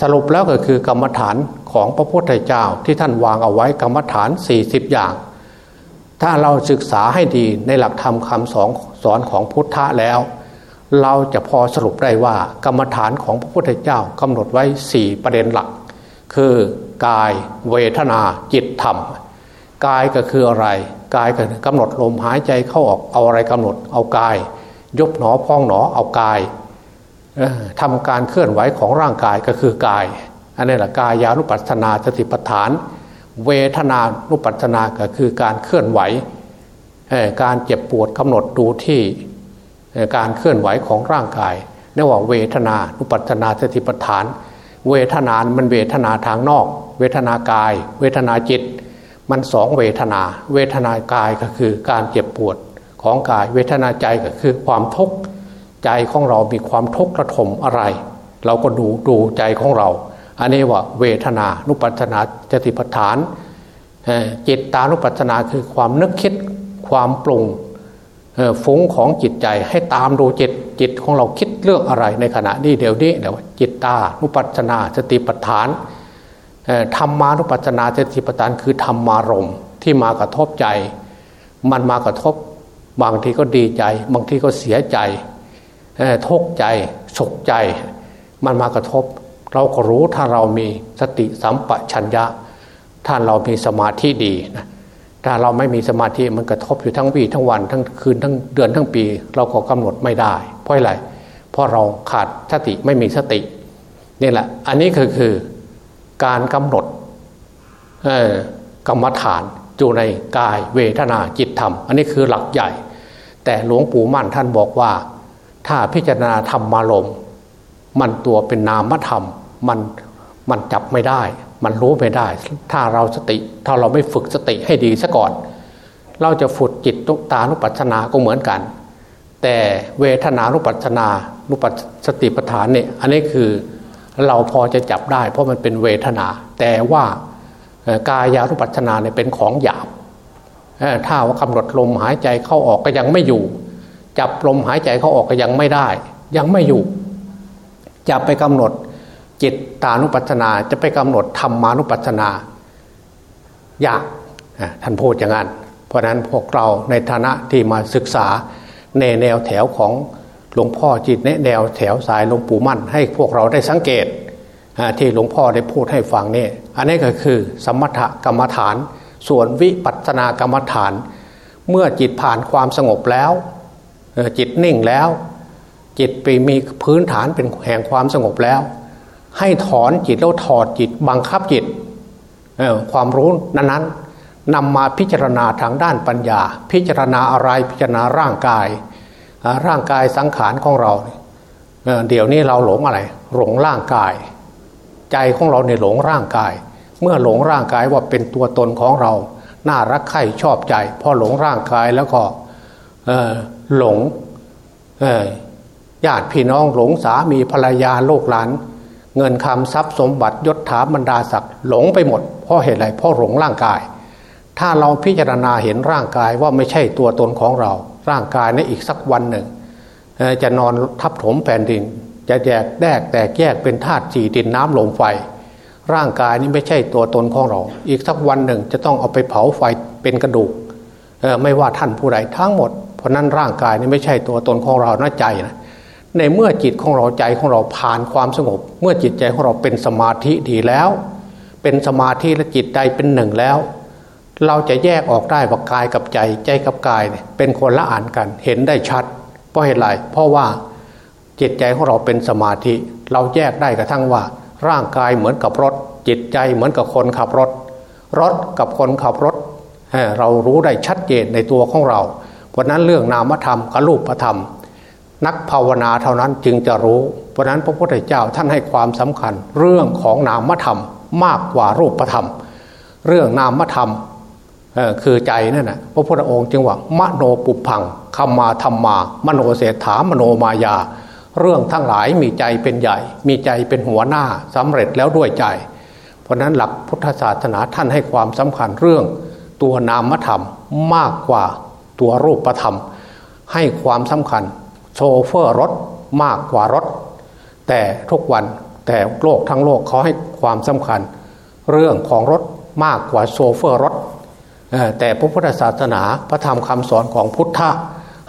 สรุปแล้วก็คือกรรมฐานของพระพุทธเจ้าที่ท่านวางเอาไว้กรรมฐาน 40 อย่าง ถ้าเราศึกษาให้ดีในหลักธรรมคำสอนสอนของพุทธะแล้ว เราจะพอสรุปได้ว่ากรรมฐานของพระพุทธเจ้ากำหนดไว้สี่ประเด็นหลัก คือ กายเวทนาจิตธรรม กายก็คืออะไร กายก็กำหนดลมหายใจเข้าออกเอาอะไรกำหนดเอากาย ยบหนอพองหนอเอากายทำการเคลื่อนไหวของร่างกายก็คือกาย อันนี้แหละกายานุปัสนาสติปัฏฐาน เวทนานุปัสนาก็คือการเคลื่อนไหวการเจ็บปวดกำหนดดูที่การเคลื่อนไหวของร่างกายเรียกว่าเวทนานุปัฏนาสติปัฏฐาน เวทนานมันเวทนาทางนอก เวทนากาย เวทนาจิต มันสองเวทนา เวทนากายก็คือการเจ็บปวดของกาย เวทนาใจก็คือความทุกข์ใจของเรามีความทุกข์ระทมอะไร เราก็ดูดูใจของเรา อันนี้ว่าเวทนานุปัฏนาสติปัฏฐานจิตตานุปัฏนาคือความนึกคิดความปรุงฟุ้งของจิตใจให้ตามดูจิตจิตของเราคิดเรื่องอะไรในขณะนี้เดี๋ยวนี้เดี๋ยวจิตตานุปัจนาสติปัฏฐาน ธรรมานุปัจนาสติปัฏฐานคือธรรมารมที่มากระทบใจ มันมากระทบบางทีก็ดีใจ บางทีก็เสียใจทุกใจสุขใจ มันมากระทบ เราก็รู้ถ้าเรามีสติสัมปชัญญะ ถ้าเรามีสมาธิดีนะถ้าเราไม่มีสมาธิมันกระทบอยู่ทั้งวีทั้งวันทั้งคืนทั้งเดือนทั้งปี เราก็กำหนดไม่ได้ เพราะอะไรเพราะเราขาดสติไม่มีสตินี่แหละ อันนี้คือคือ การกำหนดกรรมฐานอยู่ในกายเวทนาจิตธรรม อันนี้คือหลักใหญ่ แต่หลวงปู่มั่นท่านบอกว่า ถ้าพิจารณาธรรมารมมันตัวเป็นนามธรรมมันมันจับไม่ได้ มันรู้ไม่ได้ ถ้าเราสติ ถ้าเราไม่ฝึกสติให้ดีซะก่อน เราจะฝึกจิตตุตานุปัชนาก็เหมือนกัน แต่เวทนานุปัชนานุปัสติปัฏฐานเนี่ยอันนี้คือ เราพอจะจับได้เพราะมันเป็นเวทนา แต่ว่ากายานุปัชนาเนี่ยเป็นของหยาบถ้าว่ากำหนดลมหายใจเข้าออกก็ยังไม่อยู่ จับลมหายใจเข้าออกก็ยังไม่ได้ ยังไม่อยู่ จะไปกำหนดจิตตานุปัชนาจะไปกำหนดธรรมานุปัชนายากท่านพูดอย่างนั้น เพราะนั้นพวกเราในฐานะที่มาศึกษาในแนวแถวของ หลวงพ่อจิตแนแหนวแถวสายหลวงปู่มั่น ให้พวกเราได้สังเกตที่หลวงพ่อได้พูดให้ฟังนี่อันนี้ก็คือสมถกรรมฐาน ส่วนวิปัสสนากรรมฐาน เมื่อจิตผ่านความสงบแล้ว จิตนิ่งแล้ว จิตไปมีพื้นฐานเป็นแห่งความสงบแล้ว ให้ถอนจิตแล้วถอดจิตบังคับจิตความรู้นั้นๆนำมาพิจารณาทางด้านปัญญา พิจารณาอะไรพิจารณาร่างกาย ร่างกายสังขารของเราเดี๋ยวนี้เราหลงอะไร หลงร่างกาย ใจของเราในหลงร่างกาย เมื่อหลงร่างกายว่าเป็นตัวตนของเรา น่ารักใคร่ชอบใจ พอหลงร่างกายแล้วก็หลงญาติพี่น้องหลงสามีภรรยาโลกหลาน เงินคำทรัพย์สมบัติยศถาบรรดาศักดิ์หลงไปหมด เพราะเหตุไรเพราะหลงร่างกาย ถ้าเราพิจารณาเห็นร่างกายว่าไม่ใช่ตัวตนของเรา ร่างกายในอีกสักวันหนึ่ง จะนอนทับถมแผ่นดิน จะแยกแยกแตกแยกเป็นธาตุสี่ดินน้ำลมไฟ ร่างกายนี้ไม่ใช่ตัวตนของเรา อีกสักวันหนึ่งจะต้องเอาไปเผาไฟเป็นกระดูกไม่ว่าท่านผู้ใดทั้งหมด เพราะนั้นร่างกายนี้ไม่ใช่ตัวตนของเราน่าใจนะในเมื่อจิตของเราใจของเราผ่านความสงบ เมื่อจิตใจของเราเป็นสมาธิดีแล้ว เป็นสมาธิและจิตใจเป็นหนึ่งแล้ว เราจะแยกออกได้ว่ากายกับใจใจกับกายเป็นคนละอ่านกันเห็นได้ชัด เพราะเหตุไรเพราะว่าจิตใจของเราเป็นสมาธิ เราแยกได้กระทั่งว่า ร่างกายเหมือนกับรถ จิตใจเหมือนกับคนขับรถ รถกับคนขับรถเรารู้ได้ชัดเจนในตัวของเรา เพราะนั้นเรื่องนามธรรมกับรูปธรรม นักภาวนาเท่านั้นจึงจะรู้ เพราะนั้นพระพุทธเจ้าท่านให้ความสำคัญ เรื่องของนามธรรมมากกว่ารูปธรรม เรื่องนามธรรม คือใจนั่นนะพระพุทธองค์จึงว่ามโนปุพังคำมาธรรมา มโนเศรษฐามโนมายา เรื่องทั้งหลายมีใจเป็นใหญ่ มีใจเป็นหัวหน้าสำเร็จแล้วด้วยใจ เพราะนั้นหลักพุทธศาสนาท่านให้ความสำคัญเรื่อง ตัวนามธรรมมากกว่าตัวรูปธรรม ให้ความสำคัญ โชเฟอร์รถมากกว่ารถ แต่ทุกวันแต่โลกทั้งโลกเขาให้ความสำคัญ เรื่องของรถมากกว่าโชเฟอร์รถ แต่พระพุทธศาสนาพระธรรมคำสอนของพุทธะ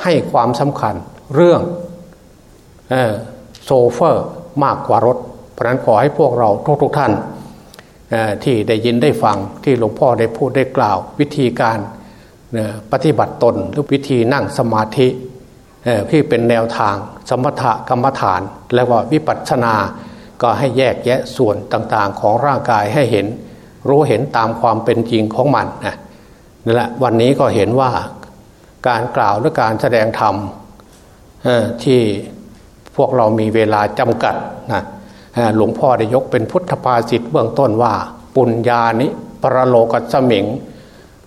ให้ความสำคัญเรื่องโซเฟอร์มากกว่ารถ เพราะนั้นขอให้พวกเราทุกๆทท่านที่ได้ยินได้ฟังที่หลวงพ่อได้พูดได้กล่าว วิธีการปฏิบัติตนหรือวิธีนั่งสมาธิที่เป็นแนวทาง สมถกรรมฐาน และว่าวิปัสสนาก็ให้แยกแยะส่วนต่างๆของร่างกายให้เห็น รู้เห็นตามความเป็นจริงของมันนะ นั่นแหละวันนี้ก็เห็นว่าการกล่าวหรือการแสดงธรรมที่พวกเรามีเวลาจำกัดนะหลวงพ่อได้ยกเป็นพุทธภาษิตเบื้องต้นว่า ปุญญานิปรโลกัสมิง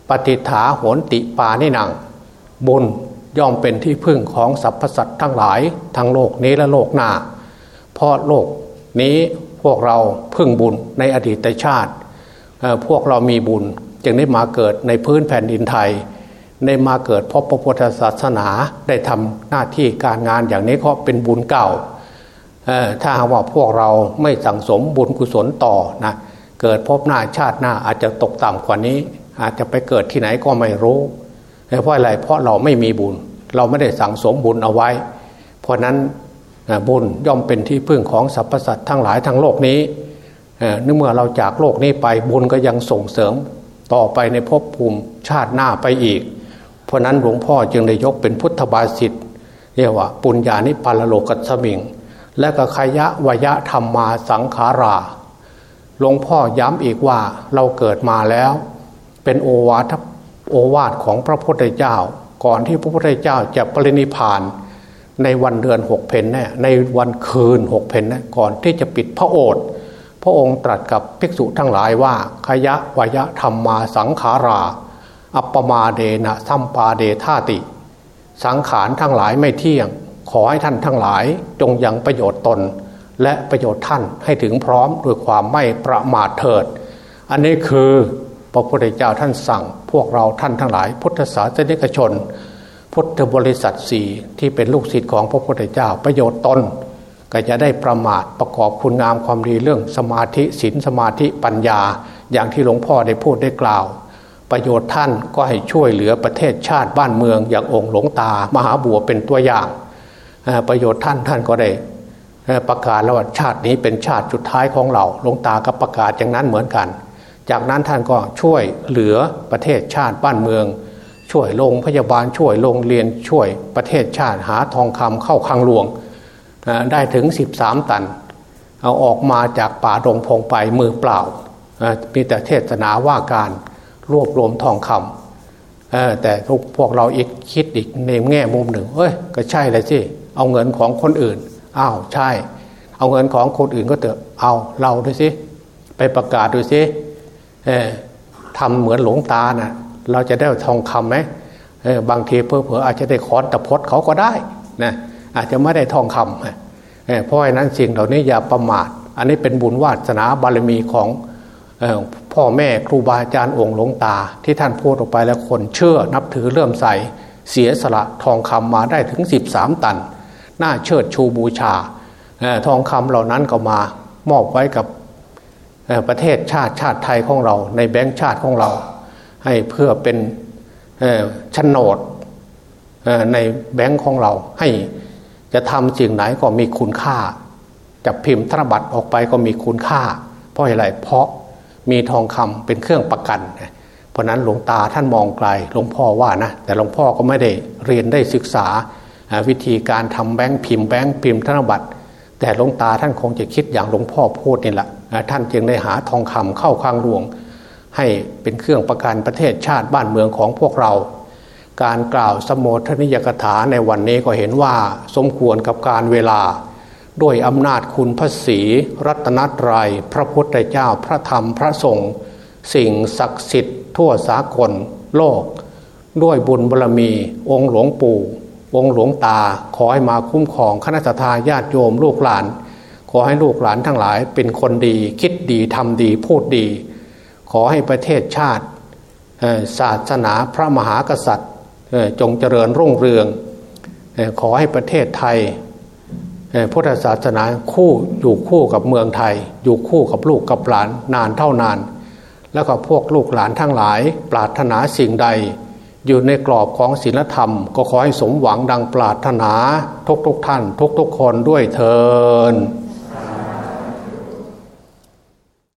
ปฏิฐาโหนติปานิหนัง บุญย่อมเป็นที่พึ่งของสรรพสัตว์ทั้งหลาย ทั้งโลกนี้และโลกหน้าเพราะโลกนี้พวกเราพึ่งบุญในอดีตชาติ พวกเรามีบุญ จึงได้มาเกิดในพื้นแผ่นดินไทยได้มาเกิดเพบพระพุทธศาสนาได้ทำหน้าที่การงานอย่างนี้ก็เป็นบุญเก่าถ้าว่าพวกเราไม่สั่งสมบุญกุศลต่อนะเกิดพบหน้าชาติหน้าอาจจะตกต่ำกว่านี้ อาจจะไปเกิดที่ไหนก็ไม่รู้เพราะอะไรเพราะเราไม่มีบุญ เราไม่ได้สั่งสมบุญเอาไว้ เพราะนั้นบุญย่อมเป็นที่พึ่งของสรรพสัตว์ทั้งหลายทั้งโลกนี้เนื่อเมื่อเราจากโลกนี้ไปบุญก็ยังส่งเสริม ต่อไปในภพภูมิชาติหน้าไปอีก เพราะนั้นหลวงพ่อจึงได้ยกเป็นพุทธบาสิทธิ์เรียกว่า ปุญญานิปัลโลกัสมิง และก็ขยะวยะธรรมมาสังขาราหลวงพ่อย้ำอีกว่าเราเกิดมาแล้ว เป็นโอวาทโอวาทของพระพุทธเจ้า ก่อนที่พระพุทธเจ้าจะปรินิพาน ในวันเดือนหกเพนเนี่ยในวันคืนหกเพนเนี่ยก่อนที่จะปิดพระโอษฐ์ พระองค์ตรัสกับภิกษุทั้งหลายว่าขยะวยะธรรมมาสังขารา อัปปมาเดนะสัมปาเดธาติ สังขารทั้งหลายไม่เที่ยง ขอให้ท่านทั้งหลายจงยังประโยชน์ตน และประโยชน์ท่านให้ถึงพร้อมด้วยความไม่ประมาทเถิด อันนี้คือพระพุทธเจ้าท่านสั่ง พวกเราท่านทั้งหลาย พุทธศาสนิกชน พุทธบริษัทสี่ที่เป็นลูกศิษย์ของพระพุทธเจ้าประโยชน์ตน ก็จะได้ประมาทประกอบคุณงามความดีเรื่องสมาธิศีลสมาธิปัญญา อย่างที่หลวงพ่อได้พูดได้กล่าว ประโยชน์ท่านก็ให้ช่วยเหลือประเทศชาติบ้านเมือง อย่างองค์หลวงตามหาบัวเป็นตัวอย่าง ประโยชน์ท่านท่านก็ได้ประกาศแล้วว่าชาตินี้เป็นชาติสุดท้ายของเราหลวงตาก็ประกาศอย่างนั้นเหมือนกัน จากนั้นท่านก็ช่วยเหลือประเทศชาติบ้านเมือง ช่วยโรงพยาบาลช่วยโรงเรียนช่วยประเทศชาติหาทองคำเข้าคลังหลวง ได้ถึง 13 ตัน เอาออกมาจากป่าดงพงไปมือเปล่ามีแต่เทศนาว่าการรวบรวมทองคำแต่ทุกพวกเราอีกคิดอีกในแง่มุมหนึ่งเอ้ยก็ใช่เลยสิเอาเงินของคนอื่นอ้าวใช่ เอาเงินของคนอื่นก็เถอะเอาเราด้วยสิไปประกาศดูสิทำเหมือนหลวงตานะ่ะเราจะได้ทองคำไหมบางทีเพอเพออาจจะได้คอนตะพดเขาก็ได้นะ อาจจะไม่ได้ทองคำเพราะฉะนั้นสิ่งเหล่านี้อย่าประมาท อันนี้เป็นบุญวาสนาบารมีของพ่อแม่ครูบาอาจารย์องค์หลวงตา ที่ท่านพูดออกไปแล้วคนเชื่อนับถือเลื่อมใสเสียสละทองคำมาได้ถึง 13 ตัน น่าเชิดชูบูชาทองคำเหล่านั้นก็มามอบไว้กับประเทศชาติชาติไทยของเรา ในแบงค์ชาติของเรา ให้เพื่อเป็นโฉนดในแบงค์ของเราให้ จะทำสิ่งไหนก็มีคุณค่า จะพิมพ์ธนบัตรออกไปก็มีคุณค่า เพราะอะไรเพราะมีทองคำเป็นเครื่องประกัน เพราะนั้นหลวงตาท่านมองไกลหลวงพ่อว่านะ แต่หลวงพ่อก็ไม่ได้เรียนได้ศึกษาวิธีการทำแบงค์พิมพ์แบงค์พิมพ์ธนบัตรแต่หลวงตาท่านคงจะคิดอย่างหลวงพ่อพูดนี่แหละท่านจึงได้หาทองคำเข้าคลังหลวง ให้เป็นเครื่องประกันประเทศชาติบ้านเมืองของพวกเรา การกล่าวสมโภชนิยกถาในวันนี้ก็เห็นว่าสมควรกับการเวลา ด้วยอำนาจคุณพระศีรัตนตรยัย พระพุทธเจ้าพระธรรมพระสงฆ์สิ่งศักดิ์สิทธิ์ทั่วสากลโลก ด้วยบุญบารมี องค์หลวงปู่ องค์หลวงตาขอให้มาคุ้มครองคณะทาญาติโยมลูกหลาน ขอให้ลูกหลานทั้งหลายเป็นคนดี คิดดีทำดีพูดดี ขอให้ประเทศชาติศาสนาพระมหากษัตริย์ จงเจริญรุ่งเรือง ขอให้ประเทศไทยพุทธศาสนาคู่อยู่คู่กับเมืองไทย อยู่คู่กับลูกกับหลานนานเท่านาน แล้วก็พวกลูกหลานทั้งหลาย ปรารถนาสิ่งใด อยู่ในกรอบของศีลธรรม ก็ขอให้สมหวังดังปรารถนาทุกทุกท่าน ทุกทุกคนด้วยเทอ